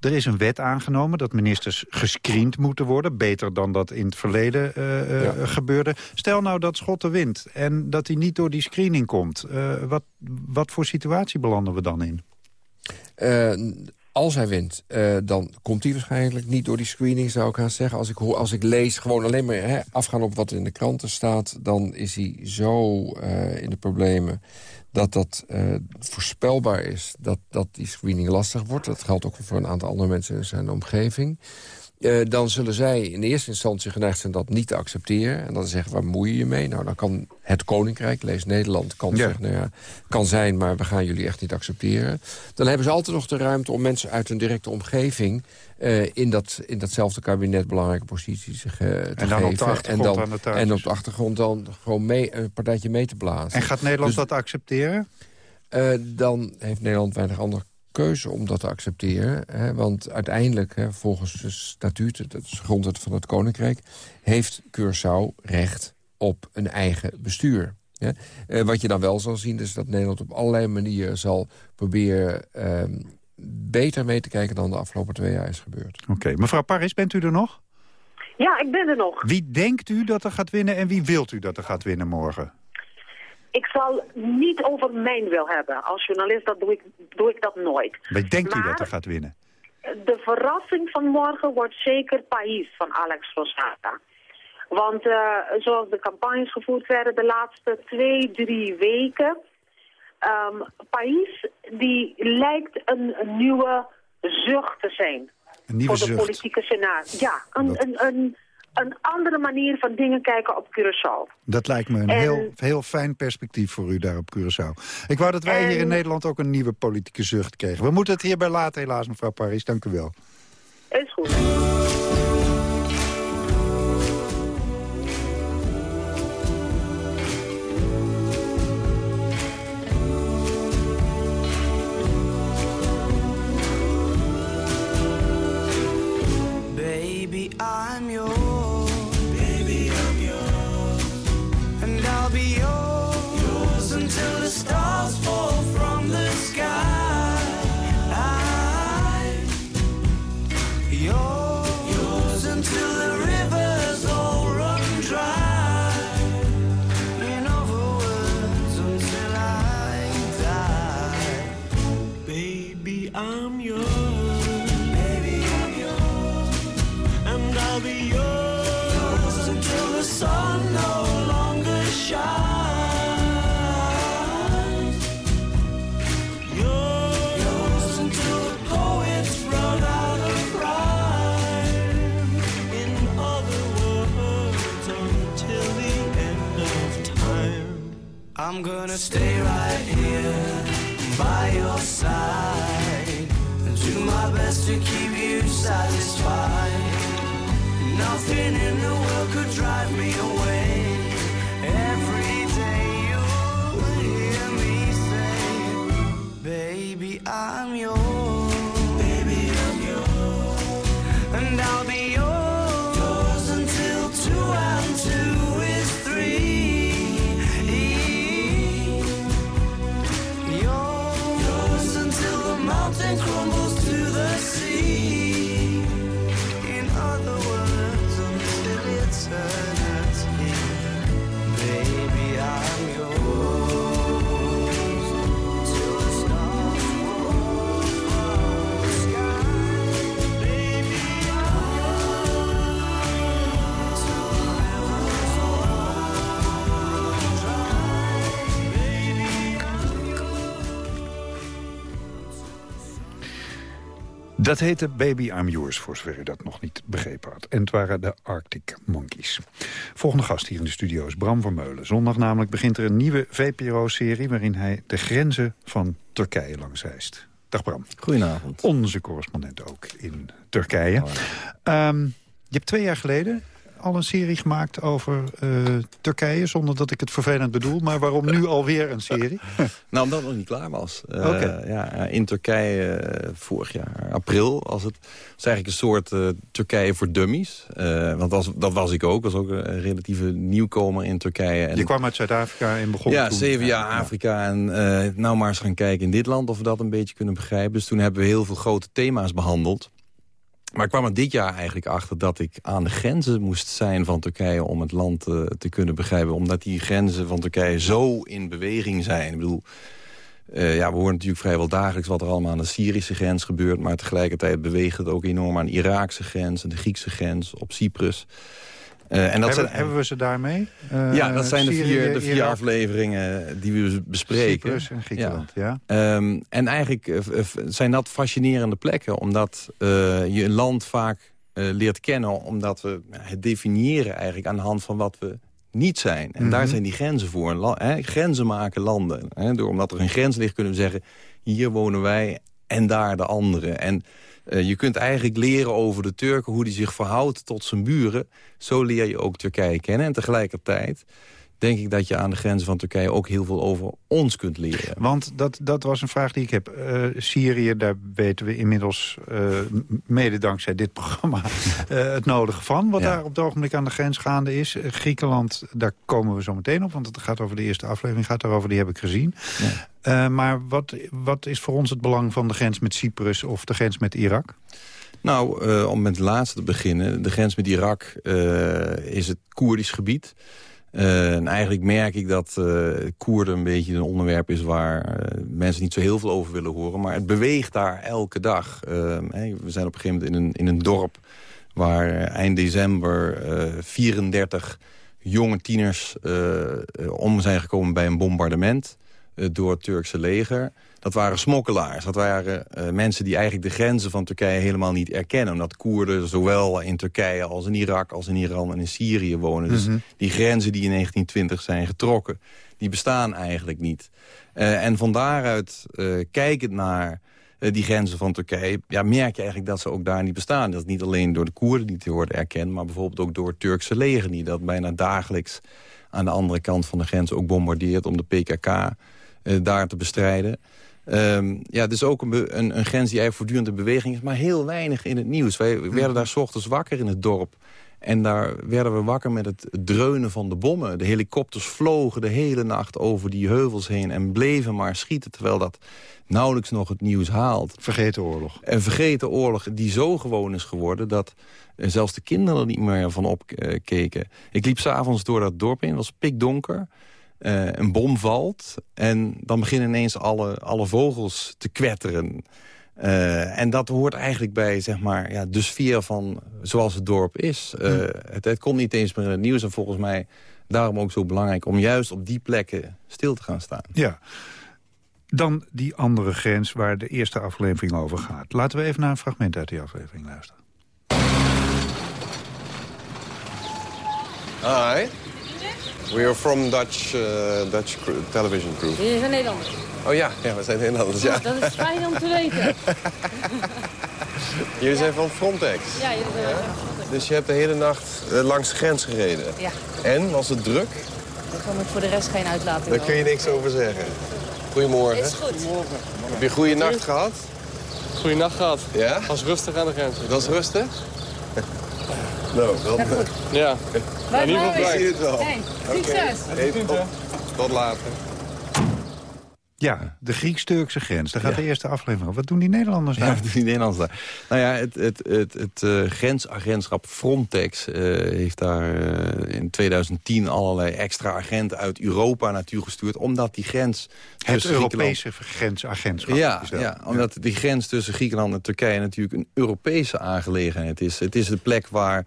Er is een wet aangenomen dat ministers gescreend moeten worden. Beter dan dat in het verleden eh, eh, gebeurde. Stel nou dat Schotten wint en dat hij niet door die screening komt. Eh, wat, wat voor situatie belanden we dan in? Eh, als hij wint, eh, dan komt hij waarschijnlijk niet door die screening, zou ik haast zeggen. Als ik, als ik lees, gewoon alleen maar hè, afgaan op wat in de kranten staat... dan is hij zo eh, in de problemen dat dat eh, voorspelbaar is... Dat, dat die screening lastig wordt. Dat geldt ook voor een aantal andere mensen in zijn omgeving. Eh, dan zullen zij in eerste instantie geneigd zijn dat niet te accepteren. En dan zeggen, waar moei je je mee? Nou, dan kan het Koninkrijk, lees Nederland, kan zeggen... nou ja, kan zijn, maar we gaan jullie echt niet accepteren. Dan hebben ze altijd nog de ruimte om mensen uit hun directe omgeving... eh, in, dat, in datzelfde kabinet belangrijke posities eh, te En dan geven. op de achtergrond en, dan, aan de touwtjes. en op de achtergrond dan gewoon mee, een partijtje mee te blazen. En gaat Nederland Dus- dat accepteren? dan heeft Nederland weinig andere keuze om dat te accepteren. Hè, want uiteindelijk, hè, volgens de statuten, dat is de grondwet van het Koninkrijk... heeft Curaçao recht op een eigen bestuur. Hè. Eh, wat je dan wel zal zien, is dat Nederland op allerlei manieren zal proberen... ehm, beter mee te kijken dan de afgelopen twee jaar is gebeurd. Oké, mevrouw Paris, bent u er nog? Ja, ik ben er nog. Wie denkt u dat er gaat winnen en wie wilt u dat er gaat winnen morgen? Ik zal niet over mijn wil hebben. Als journalist dat doe, ik, doe ik dat nooit. Wie denkt u Maar- dat er gaat winnen? De verrassing van morgen wordt zeker País van Alex Rosada. Want eh, zoals de campagnes gevoerd werden de laatste twee, drie weken... ehm País die lijkt een, een nieuwe zucht te zijn. Een nieuwe voor de zucht. politieke scenario. Ja, een, een, een, een andere manier van dingen kijken op Curaçao. Dat lijkt me een En- heel, heel fijn perspectief voor u daar op Curaçao. Ik wou dat wij hier in Nederland ook een nieuwe politieke zucht kregen. We moeten het hierbij laten helaas, mevrouw Paris. Dank u wel. Is goed. I'll be yours until the sun no longer shines. Yours until the poets run out of rhyme. In other words, until the end of time. I'm gonna stay right here by your side and do my best to keep you satisfied. Nothing in the world could drive me away. Every day you'll hear me say, Baby, I'm Dat heette Baby I'm Yours, voor zover u dat nog niet begrepen had. En het waren de Arctic Monkeys. Volgende gast hier in de studio is Bram Vermeulen. Zondag namelijk begint er een nieuwe VPRO-serie... waarin hij de grenzen van Turkije langsreist. Dag Bram. Goedenavond. Onze correspondent ook in Turkije. Ehm, je hebt twee jaar geleden al een serie gemaakt over eh, Turkije... zonder dat ik het vervelend bedoel, maar waarom nu alweer een serie? nou, omdat het nog niet klaar was. Uh, Oké. ja, in Turkije eh, vorig jaar, april, was het was eigenlijk een soort eh, Turkije voor dummies. Eh, want dat was, dat was ik ook. was ook een relatieve nieuwkomer in Turkije. En, Je kwam uit Zuid-Afrika en begon ja, toen- zeven jaar Afrika. En eh, nou maar eens gaan kijken in dit land of we dat een beetje kunnen begrijpen. Dus toen hebben we heel veel grote thema's behandeld. Maar ik kwam er dit jaar eigenlijk achter dat ik aan de grenzen moest zijn van Turkije... om het land eh, te kunnen begrijpen. Omdat die grenzen van Turkije zo in beweging zijn. Ik bedoel, eh, ja, we horen natuurlijk vrijwel dagelijks wat er allemaal aan de Syrische grens gebeurt. Maar tegelijkertijd beweegt het ook enorm aan de Iraakse grens... en de Griekse grens, op Cyprus. Eh, en dat hebben, zijn, hebben we ze daarmee? Eh, ja, dat zijn de vier, de vier Irak, afleveringen die we bespreken. Cyprus en Griekenland, ja. Ehm, en eigenlijk eh, zijn dat fascinerende plekken. Omdat eh, je een land vaak eh, leert kennen. Omdat we het definiëren eigenlijk aan de hand van wat we niet zijn. En daar Mhm. zijn die grenzen voor. Grenzen maken landen. Hè, door, omdat er een grens ligt kunnen we zeggen... hier wonen wij en daar de anderen. En eh, je kunt eigenlijk leren over de Turken... hoe die zich verhoudt tot zijn buren. Zo leer je ook Turkije kennen. En tegelijkertijd denk ik dat je aan de grenzen van Turkije... ook heel veel over ons kunt leren. Want dat, dat was een vraag die ik heb. Eh, Syrië, daar weten we inmiddels, eh, mede dankzij dit programma... eh, het nodige van, wat Ja. daar op het ogenblik aan de grens gaande is. Griekenland, daar komen we zo meteen op, want het gaat over de eerste aflevering. gaat daarover, die heb ik gezien. Maar wat, wat is voor ons het belang van de grens met Cyprus of de grens met Irak? Nou, om met het laatste te beginnen. De grens met Irak is het Koerdisch gebied. Eh, en eigenlijk merk ik dat eh Koerden een beetje een onderwerp is... waar eh, mensen niet zo heel veel over willen horen. Maar het beweegt daar elke dag. Eh, hè, we zijn op een gegeven moment in een, in een dorp... waar eind december eh 34 jonge tieners om zijn gekomen bij een bombardement... eh, door het Turkse leger. Dat waren smokkelaars. Dat waren eh, mensen die eigenlijk de grenzen van Turkije helemaal niet erkennen. Omdat Koerden zowel in Turkije als in Irak, als in Iran en in Syrië wonen. Dus Mhm. die grenzen die in 1920 zijn getrokken, die bestaan eigenlijk niet. Eh, en van daaruit, kijkend naar die grenzen van Turkije... Ja, merk je eigenlijk dat ze ook daar niet bestaan. Dat is niet alleen door de Koerden die te worden erkend... maar bijvoorbeeld ook door het Turkse leger... die dat bijna dagelijks aan de andere kant van de grens ook bombardeert... om de PKK daar te bestrijden. Ehm, ja, het is ook een, een, een grens die eigenlijk voortdurend in beweging is... maar heel weinig in het nieuws. Wij werden daar 's ochtends wakker in het dorp... En daar werden we wakker met het dreunen van de bommen. De helikopters vlogen de hele nacht over die heuvels heen... en bleven maar schieten, terwijl dat nauwelijks nog het nieuws haalt. Vergeten oorlog. Een vergeten oorlog die zo gewoon is geworden... dat eh, zelfs de kinderen er niet meer van opkeken. Ik liep s'avonds door dat dorp in, het was pikdonker. Eh, een bom valt en dan beginnen ineens alle, alle vogels te kwetteren... Eh, en dat hoort eigenlijk bij zeg maar, ja, de sfeer van zoals het dorp is. Eh, het, het komt niet eens meer in het nieuws. En volgens mij daarom ook zo belangrijk om juist op die plekken stil te gaan staan. Ja. Dan die andere grens waar de eerste aflevering over gaat. Laten we even naar een fragment uit die aflevering luisteren. Hi. We are from Dutch, uh, Dutch television crew. Jullie zijn Nederlanders. Oh ja, ja, we zijn Nederlanders, ja. Dat is fijn om te weten. Jullie zijn van Frontex. Ja, jullie zijn wel. Dus je hebt de hele nacht eh, langs de grens gereden. Ja, En, was het druk? daar kan ik voor de rest geen uitlating Daar kun je niks over zeggen. Goedemorgen. Is goed. Heb je een goede nacht gehad? Goeie nacht gehad. Ja? Was rustig aan de grens. Dat is rustig? nou, dan... Ja. In ieder geval zie het wel. Hey, succes. Hey, tot, tot later. Ja, de Grieks-Turkse grens. Daar gaat Ja. de eerste aflevering over. Wat doen die Nederlanders Ja, daar? wat doen die Nederlanders daar? Nou ja, het, het, het, het eh, grensagentschap Frontex eh, heeft daar eh, in 2010 allerlei extra agenten uit Europa naartoe gestuurd. Omdat die grens Het tussen Griekenland- Europese grensagentschap. Ja, is dat. ja, omdat die grens tussen Griekenland en Turkije natuurlijk een Europese aangelegenheid is. Het is de plek waar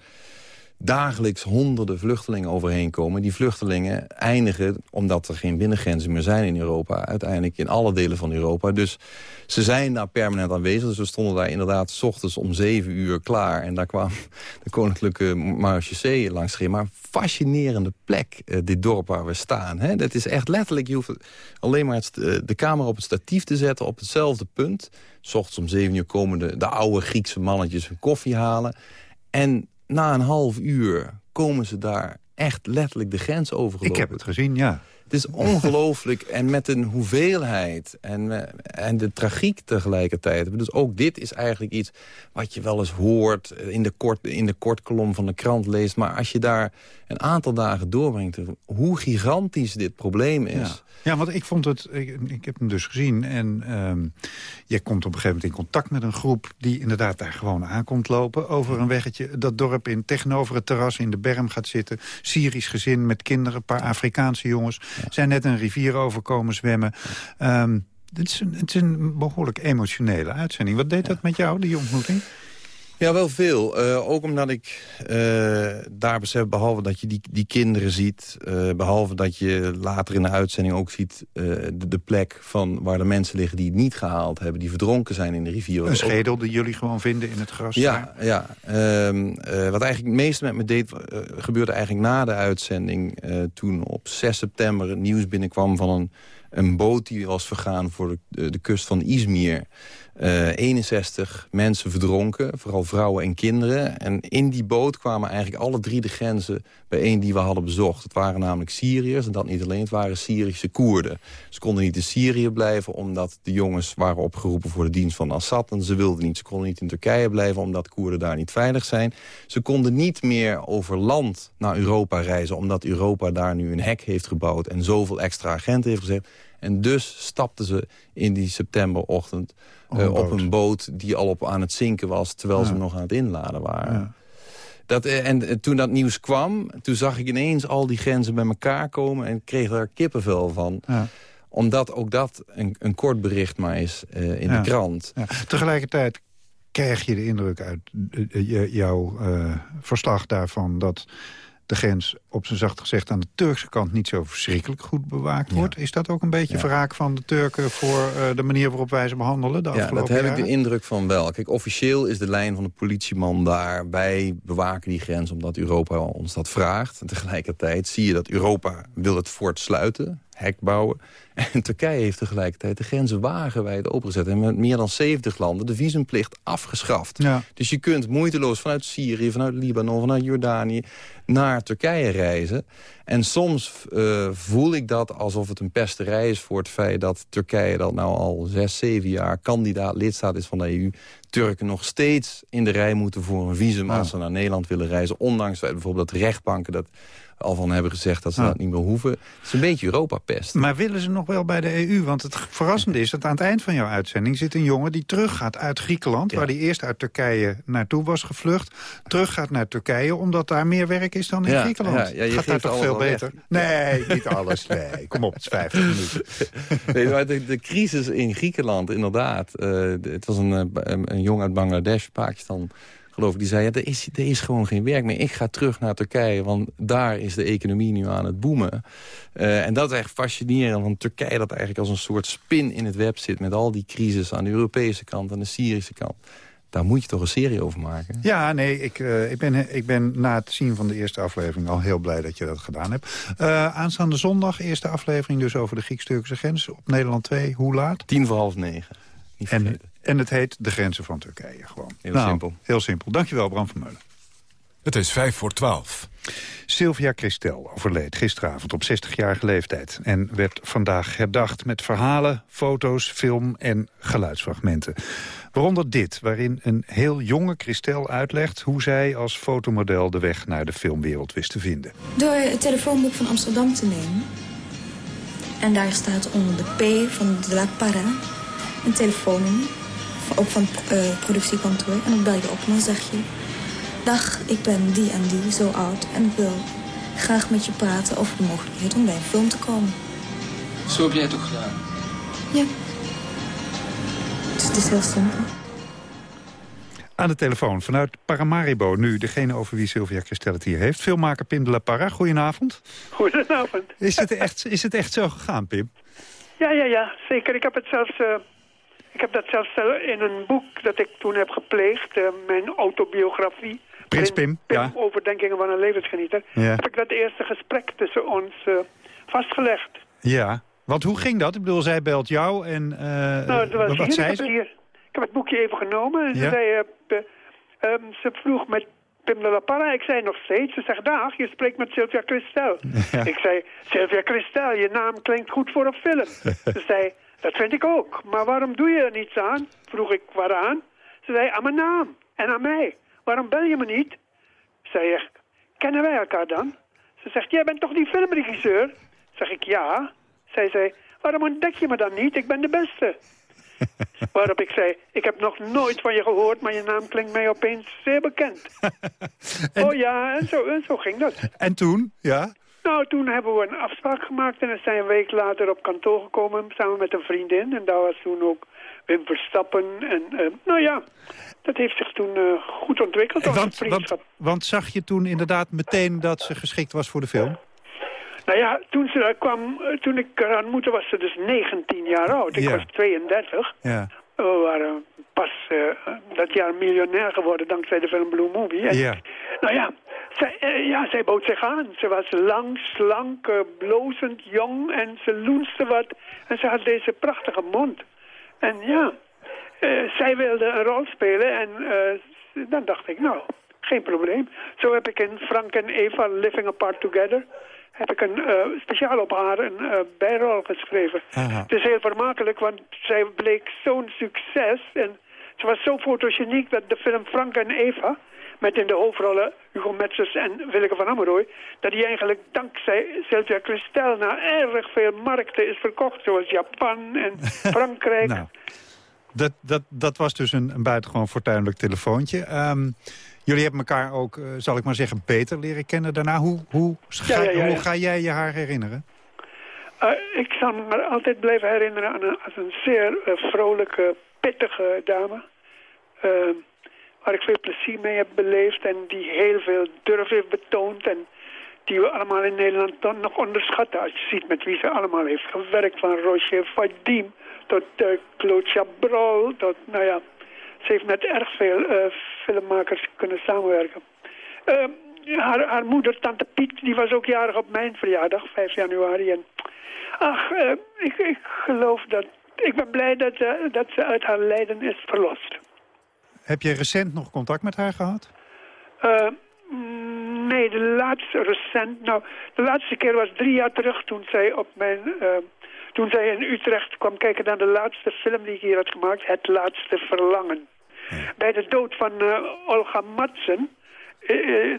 dagelijks honderden vluchtelingen overheen komen. Die vluchtelingen eindigen, omdat er geen binnengrenzen meer zijn in Europa... uiteindelijk in alle delen van Europa. Dus ze zijn daar permanent aanwezig. Dus we stonden daar inderdaad s ochtends om zeven uur klaar. En daar kwam de koninklijke marechaussee langs. Maar fascinerende plek, eh, dit dorp waar we staan. Hè? Dat is echt letterlijk, je hoeft alleen maar het, eh, de camera op het statief te zetten... op hetzelfde punt. S ochtends om zeven uur komen de, de oude Griekse mannetjes hun koffie halen. En na een half uur komen ze daar echt letterlijk de grens overgelopen. Ik heb het gezien, ja. Het is ongelooflijk. en met een hoeveelheid en, eh, en de tragiek tegelijkertijd. Dus ook dit is eigenlijk iets wat je wel eens hoort... in de, kort, in de kortkolom van de krant leest. Maar als je daar een aantal dagen doorbrengt... hoe gigantisch dit probleem is... Ja. Want ik vond het, ik, heb hem dus gezien en um, je komt op een gegeven moment in contact met een groep die inderdaad daar gewoon aankomt lopen over een weggetje. Dat dorp in tegenover het terras in de berm gaat zitten. Syrisch gezin met kinderen, een paar Afrikaanse jongens. Zijn net een rivier overkomen zwemmen. Um, het, is een, het is een behoorlijk emotionele uitzending. Wat deed dat met jou, die ontmoeting? Ja, wel veel. Uh, ook omdat ik uh, daar besef, behalve dat je die, die kinderen ziet... Uh, behalve dat je later in de uitzending ook ziet... De, de, plek van waar de mensen liggen die het niet gehaald hebben... die verdronken zijn in de rivier. Een schedel die jullie gewoon vinden in het gras? Ja, ja. Ehm, wat eigenlijk het meeste met me deed... gebeurde eigenlijk na de uitzending... toen op 6 september het nieuws binnenkwam van een, een boot... die was vergaan voor de, de kust van Izmir... Uh, 61 mensen verdronken, vooral vrouwen en kinderen. En in die boot kwamen eigenlijk alle drie de grenzen bijeen die we hadden bezocht. Het waren namelijk Syriërs, en dat niet alleen, het waren Syrische Koerden. Ze konden niet in Syrië blijven, omdat de jongens waren opgeroepen voor de dienst van Assad. En ze wilden niet, ze konden niet in Turkije blijven, omdat Koerden daar niet veilig zijn. Ze konden niet meer over land naar Europa reizen, omdat Europa daar nu een hek heeft gebouwd... en zoveel extra agenten heeft gezet. En dus stapten ze in die septemberochtend Op een op boot. een boot die al op aan het zinken was... terwijl ze nog aan het inladen waren. Dat, eh, en eh, toen dat nieuws kwam, toen zag ik ineens al die grenzen bij elkaar komen... en kreeg daar kippenvel van. Ja. Omdat ook dat een, een kort bericht maar is eh, in de krant. Tegelijkertijd krijg je de indruk uit eh, eh, jouw eh, verslag daarvan... dat de grens, op zijn zacht gezegd, aan de Turkse kant... niet zo verschrikkelijk goed bewaakt wordt. Is dat ook een beetje wraak van de Turken... voor eh, de manier waarop wij ze behandelen de Ja, dat heb ik de indruk van wel. Kijk, officieel is de lijn van de politieman daar... wij bewaken die grens omdat Europa ons dat vraagt. En tegelijkertijd zie je dat Europa wil het fort sluiten, hek bouwen. En Turkije heeft tegelijkertijd de grenzen wagenwijd opengezet. En met meer dan 70 landen de visumplicht afgeschaft. Ja. Dus je kunt moeiteloos vanuit Syrië, vanuit Libanon, vanuit Jordanië... naar Turkije reizen. En soms eh, voel ik dat alsof het een pesterij is voor het feit... dat Turkije dat nou al zes, zeven jaar kandidaat lidstaat is van de EU... Turken nog steeds in de rij moeten voor een visum als ze naar Nederland willen reizen. Ondanks bijvoorbeeld dat rechtbanken dat al van hebben gezegd dat ze dat niet meer hoeven. Het is een beetje Europapest. Maar willen ze nog wel bij de EU? Want het verrassende is dat aan het eind van jouw uitzending... zit een jongen die teruggaat uit Griekenland... waar hij eerst uit Turkije naartoe was gevlucht... teruggaat naar Turkije, omdat daar meer werk is dan in Ja, Griekenland. ja, ja, je Gaat daar toch veel beter? Nee, niet alles. Nee, kom op, het is 50 minuten. Nee, maar de, de crisis in Griekenland, inderdaad. eh, het was een, eh, een, een jongen uit Bangladesh, Pakistan, geloof ik. Die zei, ja, er, is, er is gewoon geen werk meer. Ik ga terug naar Turkije, want daar is de economie nu aan het boemen. Eh, en dat is echt fascinerend, want Turkije dat eigenlijk als een soort spin in het web zit... met al die crisis aan de Europese kant, aan de Syrische kant. Daar moet je toch een serie over maken? Ja, nee, ik, eh, ik, ben, ik ben na het zien van de eerste aflevering al heel blij dat je dat gedaan hebt. Eh, aanstaande zondag, eerste aflevering dus over de Grieks-Turkse grens op Nederland 2. Hoe laat? Tien voor half negen. En, en het heet De Grenzen van Turkije gewoon. Heel Nou, simpel. Heel simpel. Dankjewel, Bram van Meulen. Het is vijf voor twaalf. Sylvia Christel overleed gisteravond op 60-jarige leeftijd... en werd vandaag herdacht met verhalen, foto's, film en geluidsfragmenten. Waaronder dit, waarin een heel jonge Christel uitlegt... hoe zij als fotomodel de weg naar de filmwereld wist te vinden. Door het telefoonboek van Amsterdam te nemen. En daar staat onder de P van de La Para een telefoonnummer. Ook van het eh, productiekantoor. En dan bel je op en dan zeg je... Dag, ik ben die en die, zo oud. En ik wil graag met je praten over de mogelijkheid om bij een film te komen. Zo heb jij het ook gedaan. Ja. Dus het is heel simpel. Aan de telefoon vanuit Paramaribo nu, degene over wie Sylvia Christel het hier heeft. Filmmaker Pim de la Parra, goedenavond. Goedenavond. Is het echt, is het echt zo gegaan, Pim? Ja, ja, ja, zeker. Ik heb het zelfs... eh, ik heb dat zelfs eh, in een boek dat ik toen heb gepleegd, eh, mijn autobiografie. Prins Pim, ja. Overdenkingen van een levensgenieter. Ja. Heb ik dat eerste gesprek tussen ons eh, vastgelegd. Ja, want hoe ging dat? Ik bedoel, zij belt jou en uh, nou, was wat hier, zei ik, heb het ze? hier, ik heb het boekje even genomen en Ja. ze zei... eh, eh, ehm, ze vroeg met Pim de la Parra. Ik zei nog steeds. Ze zegt, dag, je spreekt met Sylvia Christel. Ja. Ik zei, Sylvia Christel, je naam klinkt goed voor een film. Ze zei, dat vind ik ook. Maar waarom doe je er niets aan? Vroeg ik, waaraan? Ze zei, aan mijn naam en aan mij. Waarom bel je me niet? Zei ik, kennen wij elkaar dan? Ze zegt, jij bent toch die filmregisseur? Zeg ik, ja. Zij zei, waarom ontdek je me dan niet? Ik ben de beste. Waarop ik zei, ik heb nog nooit van je gehoord, maar je naam klinkt mij opeens zeer bekend. Oh ja, en zo, en zo ging dat. En toen, ja? Nou, toen hebben we een afspraak gemaakt en dan zijn we een week later op kantoor gekomen samen met een vriendin. En daar was toen ook Wim Verstappen. En eh, nou ja, dat heeft zich toen eh, goed ontwikkeld, Want, vriendschap. want, want zag je toen inderdaad meteen dat ze geschikt was voor de film? Nou ja, toen ze daar kwam, eh, toen ik haar ontmoette was ze dus 19 jaar oud. Ik Ja. was 32. Ja. We waren pas dat jaar miljonair geworden dankzij de film Blue Movie. En, Ja. Nou ja zij, ja, zij bood zich aan. Ze was lang, slank, blozend, jong en ze loenste wat. En ze had deze prachtige mond. En ja, eh, zij wilde een rol spelen en eh, dan dacht ik, nou, geen probleem. Zo heb ik in Frank en Eva Living Apart Together... heb ik een, eh, speciaal op haar een eh, bijrol geschreven. Aha. Het is heel vermakelijk, want zij bleek zo'n succes. En ze was zo fotogeniek dat de film Frank en Eva... met in de hoofdrollen Hugo Metzers en Willeke van Ammerooy... dat die eigenlijk dankzij Sylvia Christel naar erg veel markten is verkocht. Zoals Japan en Frankrijk. Nou, dat, dat, dat was dus een, een buitengewoon fortuinlijk telefoontje. Ehm, jullie hebben elkaar ook, eh, zal ik maar zeggen, beter leren kennen daarna. Hoe, hoe, ga, Ja, ja, ja, hoe ga jij je haar herinneren? Eh, ik zal me altijd blijven herinneren aan een, als een zeer eh, vrolijke, pittige dame. Waar ik veel plezier mee heb beleefd en die heel veel durf heeft betoond. En die we allemaal in Nederland dan nog onderschatten. Als je ziet met wie ze allemaal heeft gewerkt. Van Roger Vadim tot eh, Claude Chabrol. Tot, nou ja, ze heeft met erg veel eh, filmmakers kunnen samenwerken. Eh, haar, haar moeder, tante Piet, die was ook jarig op mijn verjaardag, 5 januari. En ach, eh, ik, ik geloof dat... Ik ben blij dat, dat ze uit haar lijden is verlost. Heb je recent nog contact met haar gehad? Eh, nee, de laatste recent... Nou, de laatste keer was drie jaar terug toen zij op mijn... eh, toen zij in Utrecht kwam kijken naar de laatste film die ik hier had gemaakt. Het Laatste Verlangen. Bij de dood van eh, Olga Madsen...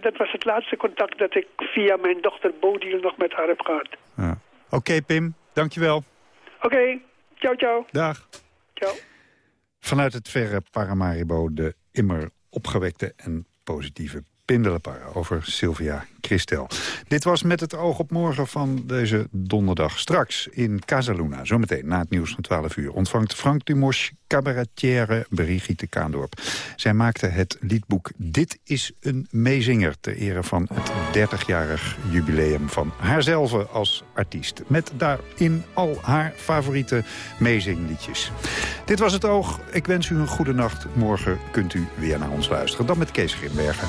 dat was het laatste contact dat ik via mijn dochter Bodil nog met haar heb gehad. Oké, Pim, dankjewel. Oké, ciao ciao. Dag. Ciao. Vanuit het verre Paramaribo de immer opgewekte en positieve Pim de la Parra over Sylvia Christel. Dit was met het oog op morgen van deze donderdag. Straks in Casaluna, zometeen na het nieuws van 12 uur... ontvangt Frank Dumos cabaretière Brigitte Kaandorp. Zij maakte het liedboek Dit is een meezinger... ter ere van het 30-jarig jubileum van haarzelf als artiest. Met daarin al haar favoriete meezingliedjes. Dit was het oog. Ik wens u een goede nacht. Morgen kunt u weer naar ons luisteren. Dan met Kees Grimbergen.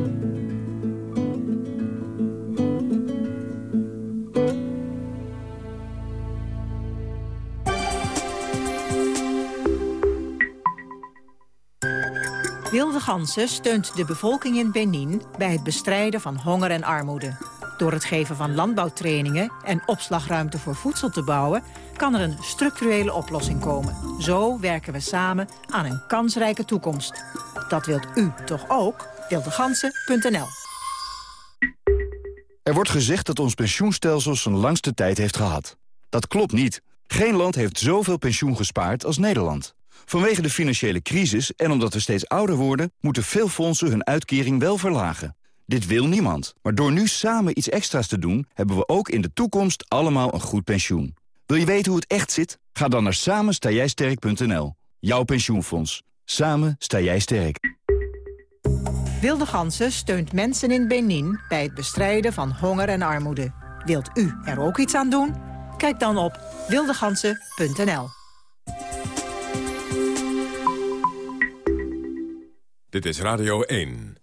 Gansen steunt de bevolking in Benin bij het bestrijden van honger en armoede. Door het geven van landbouwtrainingen en opslagruimte voor voedsel te bouwen... kan er een structurele oplossing komen. Zo werken we samen aan een kansrijke toekomst. Dat wilt u toch ook? Wildegansen.nl Er wordt gezegd dat ons pensioenstelsel zijn langste tijd heeft gehad. Dat klopt niet. Geen land heeft zoveel pensioen gespaard als Nederland. Vanwege de financiële crisis en omdat we steeds ouder worden... moeten veel fondsen hun uitkering wel verlagen. Dit wil niemand. Maar door nu samen iets extra's te doen... hebben we ook in de toekomst allemaal een goed pensioen. Wil je weten hoe het echt zit? Ga dan naar samenstaaijsterk.nl. Jouw pensioenfonds. Samen sta jij sterk. Wilde Gansen steunt mensen in Benin bij het bestrijden van honger en armoede. Wilt u er ook iets aan doen? Kijk dan op wildegansen.nl. Dit is Radio 1.